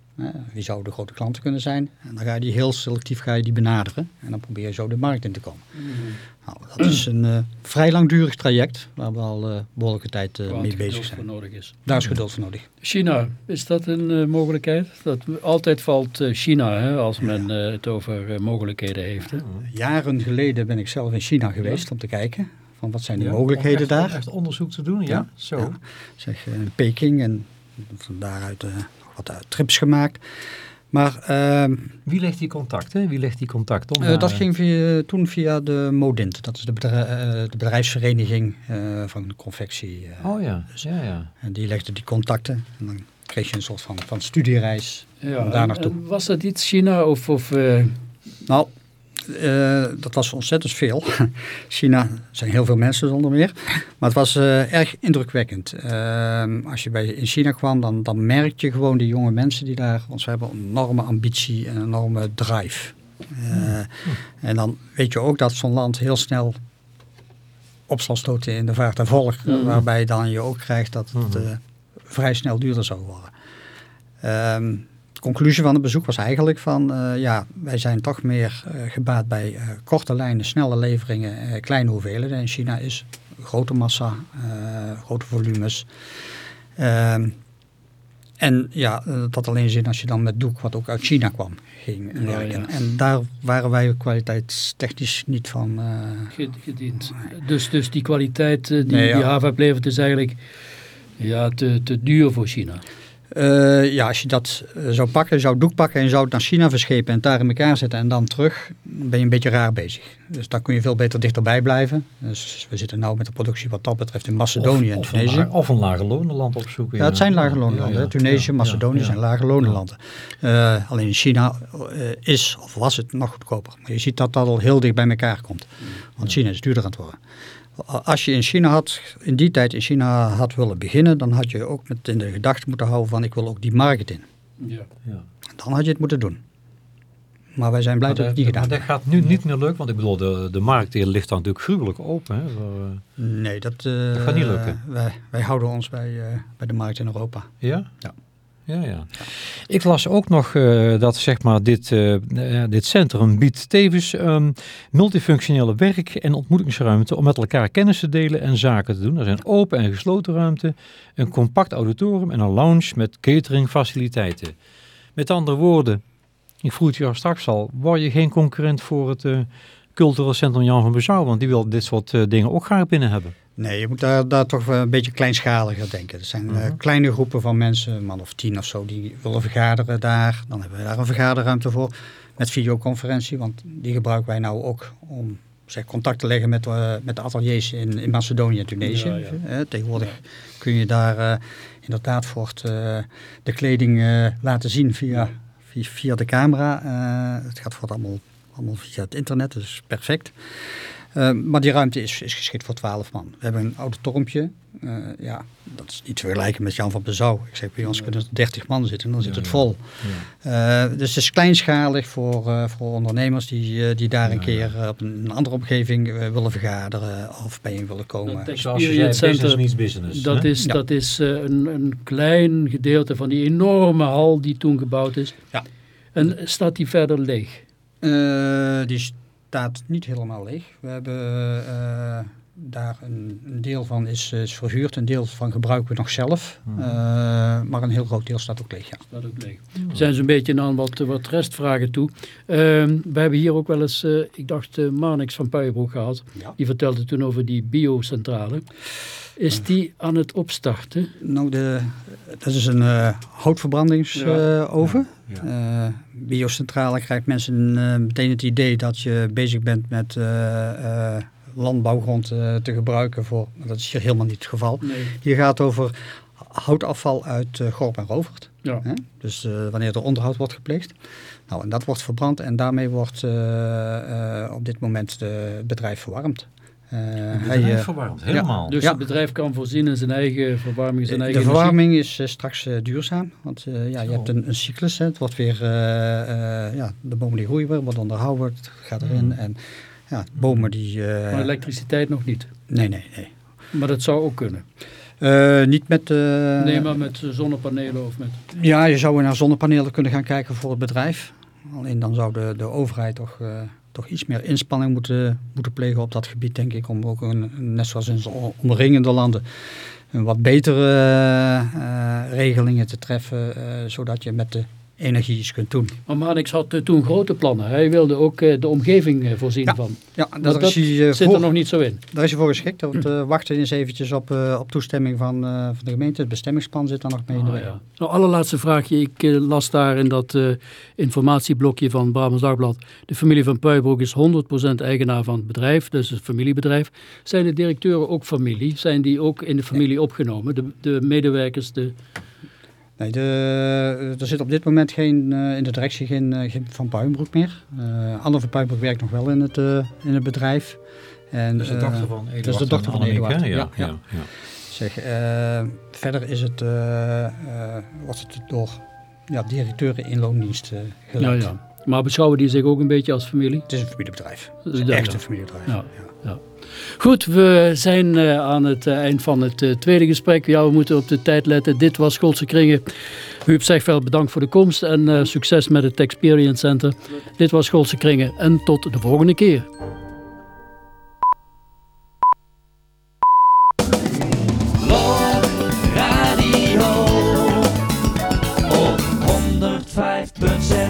[SPEAKER 4] Wie zouden de grote klanten kunnen zijn. En dan ga je die heel selectief ga je die benaderen. En dan probeer je zo de markt in te komen. Nou, dat is een eh, vrij langdurig traject. Waar we al eh, behoorlijke tijd eh, mee bezig zijn.
[SPEAKER 1] voor nodig is.
[SPEAKER 4] Daar is geduld voor nodig.
[SPEAKER 1] China, is dat een eh, mogelijkheid? Dat, altijd valt eh, China hè, als men eh, het over eh, mogelijkheden heeft. Hè?
[SPEAKER 4] Jaren geleden ben ik zelf in China geweest om te kijken van wat zijn de
[SPEAKER 2] Ja,
[SPEAKER 4] mogelijkheden
[SPEAKER 2] om echt,
[SPEAKER 4] daar.
[SPEAKER 2] Echt onderzoek te doen, ja.
[SPEAKER 4] Ja,
[SPEAKER 2] Zo.
[SPEAKER 4] ja. Zeg, eh, in Peking en van daaruit eh, wat eh, trips gemaakt. Maar ehm,
[SPEAKER 2] Wie legt die contact, hè? Wie legt die contact om?
[SPEAKER 4] eh,
[SPEAKER 2] naar-
[SPEAKER 4] dat ging via, toen via de Modint. Dat is de, bedrijf, eh, de bedrijfsvereniging eh, van de confectie. eh.
[SPEAKER 2] Oh ja, ja, ja.
[SPEAKER 4] En die legde die contacten. En dan kreeg je een soort van, van studiereis.
[SPEAKER 1] Ja,
[SPEAKER 4] Daar naartoe.
[SPEAKER 1] was dat iets China of... of eh,
[SPEAKER 4] Nou, eh, dat was ontzettend veel. China zijn heel veel mensen zonder meer. Maar het was eh, erg indrukwekkend. Ehm, als je bij, in China kwam, dan, dan merk je gewoon die jonge mensen die daar... Want ze hebben een enorme ambitie en een enorme drive. Eh, En dan weet je ook dat zo'n land heel snel opstalstoten in de vaart en volg.
[SPEAKER 1] Mhm.
[SPEAKER 4] Waarbij dan je ook krijgt dat het eh, vrij snel duurder zou worden. Ehm, de conclusie van het bezoek was eigenlijk van, eh, ja, wij zijn toch meer eh, gebaat bij eh, korte lijnen, snelle leveringen, kleine hoeveelheden. En China is grote massa, grote volumes. Ehm, en ja, dat had alleen zin als je dan met doek, wat ook uit China kwam, ging
[SPEAKER 1] Ja,
[SPEAKER 4] werken.
[SPEAKER 1] ja.
[SPEAKER 4] En daar waren wij kwaliteitstechnisch niet van...
[SPEAKER 1] Ge- gediend. Dus, dus die kwaliteit die,
[SPEAKER 4] Nee, ja.
[SPEAKER 1] die levert is eigenlijk ja, te, te duur voor China.
[SPEAKER 4] Eh, ja, als je dat eh, zou pakken, zou het doek pakken en zou het naar China verschepen en het daar in elkaar zetten en dan terug, ben je een beetje raar bezig. Dus daar kun je veel beter dichterbij blijven. Dus we zitten nu met de productie wat dat betreft in Macedonië en
[SPEAKER 2] of,
[SPEAKER 4] Tunesië.
[SPEAKER 2] Een, of een lage lonenland opzoeken.
[SPEAKER 4] Ja, het zijn lage lonenlanden.
[SPEAKER 2] Ja, ja.
[SPEAKER 4] Tunesië,
[SPEAKER 2] Ja,
[SPEAKER 4] Macedonië zijn lage lonenlanden. Eh, alleen in China eh, is, of was het, nog goedkoper. Maar je ziet dat dat al heel dicht bij elkaar komt. Want China is duurder aan het worden. Als je in China had, in die tijd in China had willen beginnen, dan had je ook met in de gedachte moeten houden van ik wil ook die markt in.
[SPEAKER 1] Ja.
[SPEAKER 2] Ja.
[SPEAKER 4] Dan had je het moeten doen. Maar wij zijn blij
[SPEAKER 2] Maar
[SPEAKER 4] dat we het niet gedaan
[SPEAKER 2] maar dat gaat nu niet meer lukken, want ik bedoel, de, de markt hier ligt dan natuurlijk gruwelijk open. Hè, voor, eh,
[SPEAKER 4] Nee, dat, eh,
[SPEAKER 2] Dat gaat niet lukken.
[SPEAKER 4] Wij, wij houden ons bij, eh, bij de markt in Europa.
[SPEAKER 2] ja?
[SPEAKER 4] Ja.
[SPEAKER 2] Ja, ja. Ik las ook nog eh, dat zeg maar, dit, eh, eh, dit centrum biedt tevens ehm, multifunctionele werk- en ontmoetingsruimte om met elkaar kennis te delen en zaken te doen. Er zijn open en gesloten ruimte, een compact auditorium en een lounge met cateringfaciliteiten. Met andere woorden, ik vroeg het jou straks al, word je geen concurrent voor het eh, cultureel centrum Jan van Bezouw? Want die wil dit soort dingen ook graag binnen hebben.
[SPEAKER 4] Nee, je moet daar, daar toch een beetje kleinschaliger denken. Er zijn eh,
[SPEAKER 2] Mhm.
[SPEAKER 4] kleine groepen van mensen, een man of tien of zo, die willen vergaderen daar. Dan hebben we daar een vergaderruimte voor met videoconferentie. Want die gebruiken wij nou ook om zeg, contact te leggen met, eh, met de ateliers in, in Macedonië en Tunesië.
[SPEAKER 1] Ja, ja.
[SPEAKER 4] Eh, tegenwoordig kun je daar inderdaad voor het, eh, de kleding laten zien via, via, via de camera. Het gaat voor het allemaal, allemaal via het internet, dus perfect. Eh, maar die ruimte is, is geschikt voor 12 man. We hebben een auditoriumpje. Eh, ja, dat is niet te vergelijken met Jan van Bezouw. Ik zeg, bij ons kunnen er 30 man zitten, dan zit
[SPEAKER 2] Ja,
[SPEAKER 4] het vol.
[SPEAKER 2] Ja.
[SPEAKER 4] Eh, dus het is kleinschalig voor, eh, voor ondernemers die, eh, die daar een keer op een, een andere omgeving willen vergaderen of bijeen willen komen.
[SPEAKER 1] Dat
[SPEAKER 2] Zoals je zei, business meets business.
[SPEAKER 1] Dat
[SPEAKER 2] hè?
[SPEAKER 1] is,
[SPEAKER 4] Ja.
[SPEAKER 1] dat is eh, een, een klein gedeelte van die enorme hal die toen gebouwd is.
[SPEAKER 4] Ja.
[SPEAKER 1] En staat die verder leeg?
[SPEAKER 4] Eh, die staat niet helemaal leeg. We hebben eh, daar een, een deel van is, is verhuurd, een deel van gebruiken we nog zelf.
[SPEAKER 2] Mhm.
[SPEAKER 4] Eh, maar een heel groot deel staat ook leeg, ja.
[SPEAKER 1] Staat ook leeg. We zijn zo'n beetje aan wat, wat restvragen toe. Ehm, we hebben hier ook wel eens, eh, ik dacht, uh, Marnix van Puijenbroek gehad.
[SPEAKER 4] Ja.
[SPEAKER 1] Die vertelde toen over die biocentrale. Is die aan het opstarten?
[SPEAKER 4] Nou, de, dat is een eh houtverdbrandingsoven.
[SPEAKER 2] Ja.
[SPEAKER 4] Eh, biocentrale krijgt mensen eh, meteen het idee dat je bezig bent met eh, eh, landbouwgrond eh, te gebruiken voor. Dat is hier helemaal niet het geval.
[SPEAKER 1] Nee.
[SPEAKER 4] Hier gaat over houtafval uit eh, Gorp en Rovert.
[SPEAKER 1] Ja.
[SPEAKER 4] Hè? Dus eh, wanneer er onderhoud wordt gepleegd. Nou, en dat wordt verbrand en daarmee wordt eh, eh, op dit moment het bedrijf verwarmd. Eh,
[SPEAKER 2] Het
[SPEAKER 4] hij, eh,
[SPEAKER 2] verwarmd, helemaal.
[SPEAKER 1] Dus
[SPEAKER 4] Ja.
[SPEAKER 1] het bedrijf kan voorzien in zijn eigen verwarming, zijn
[SPEAKER 4] de
[SPEAKER 1] eigen
[SPEAKER 4] verwarming is straks duurzaam. Want eh, ja, je hebt een, een cyclus. Hè. Het wordt weer, eh, eh, ja, de bomen die groeien weer, wordt onderhouden, het gaat erin.
[SPEAKER 2] Mm.
[SPEAKER 4] En ja, bomen die... eh.
[SPEAKER 1] Maar elektriciteit nog niet.
[SPEAKER 4] nee, nee, nee.
[SPEAKER 1] Maar dat zou ook kunnen.
[SPEAKER 4] Eh, niet met... eh,
[SPEAKER 1] nee, maar met zonnepanelen of met...
[SPEAKER 4] Ja, je zou naar zonnepanelen kunnen gaan kijken voor het bedrijf. Alleen dan zou de, de overheid toch, toch iets meer inspanning moeten, moeten plegen op dat gebied, denk ik. Om ook, een, net zoals in de omringende landen, een wat betere regelingen te treffen. zodat je met de energie iets kunt doen.
[SPEAKER 1] Maar Marnix had eh, toen grote plannen. Hij wilde ook eh, de omgeving eh, voorzien
[SPEAKER 4] Ja,
[SPEAKER 1] van.
[SPEAKER 4] Ja,
[SPEAKER 1] dat zit
[SPEAKER 4] voor,
[SPEAKER 1] er nog niet zo in.
[SPEAKER 4] daar is hij voor geschikt. Dat we wachten eens eventjes op, op toestemming van, van de gemeente. Het bestemmingsplan zit daar nog mee in de
[SPEAKER 1] Ah, ja. Nou, allerlaatste vraagje. Ik las daar in dat informatieblokje van Brabants Dagblad. De familie van Puijbroek is 100% eigenaar van het bedrijf, dus het familiebedrijf. Zijn de directeuren ook familie? Zijn die ook in de familie opgenomen? De, de medewerkers, de...
[SPEAKER 4] Nee, de, er zit op dit moment geen, eh, in de directie geen, eh, geen Van Puijenbroek meer. Eh Anne van Puijenbroek werkt nog wel in het, eh, in het bedrijf. En,
[SPEAKER 2] Dat is de
[SPEAKER 4] eh,
[SPEAKER 2] dochter van Eduard.
[SPEAKER 4] dat is de dochter van
[SPEAKER 2] Annemiek,
[SPEAKER 4] Eduard.
[SPEAKER 2] hè? Ja,
[SPEAKER 4] Ja,
[SPEAKER 2] ja,
[SPEAKER 4] ja.
[SPEAKER 2] ja.
[SPEAKER 4] zeg, eh, verder is het, eh, eh, wordt het door ja, directeuren in loondienst eh
[SPEAKER 1] Ja,
[SPEAKER 4] geleid.
[SPEAKER 1] ja. Maar beschouwen die zich ook een beetje als familie?
[SPEAKER 4] Het is een familiebedrijf. Het is echt een familiebedrijf.
[SPEAKER 1] Ja. Goed, we zijn uh, aan het uh, eind van het uh, tweede gesprek. Ja, we moeten op de tijd letten. Dit was Schoolse Kringen. Huub Zegveld, bedankt voor de komst en succes met het Experience Center. Dit was Schoolse Kringen en tot de volgende keer.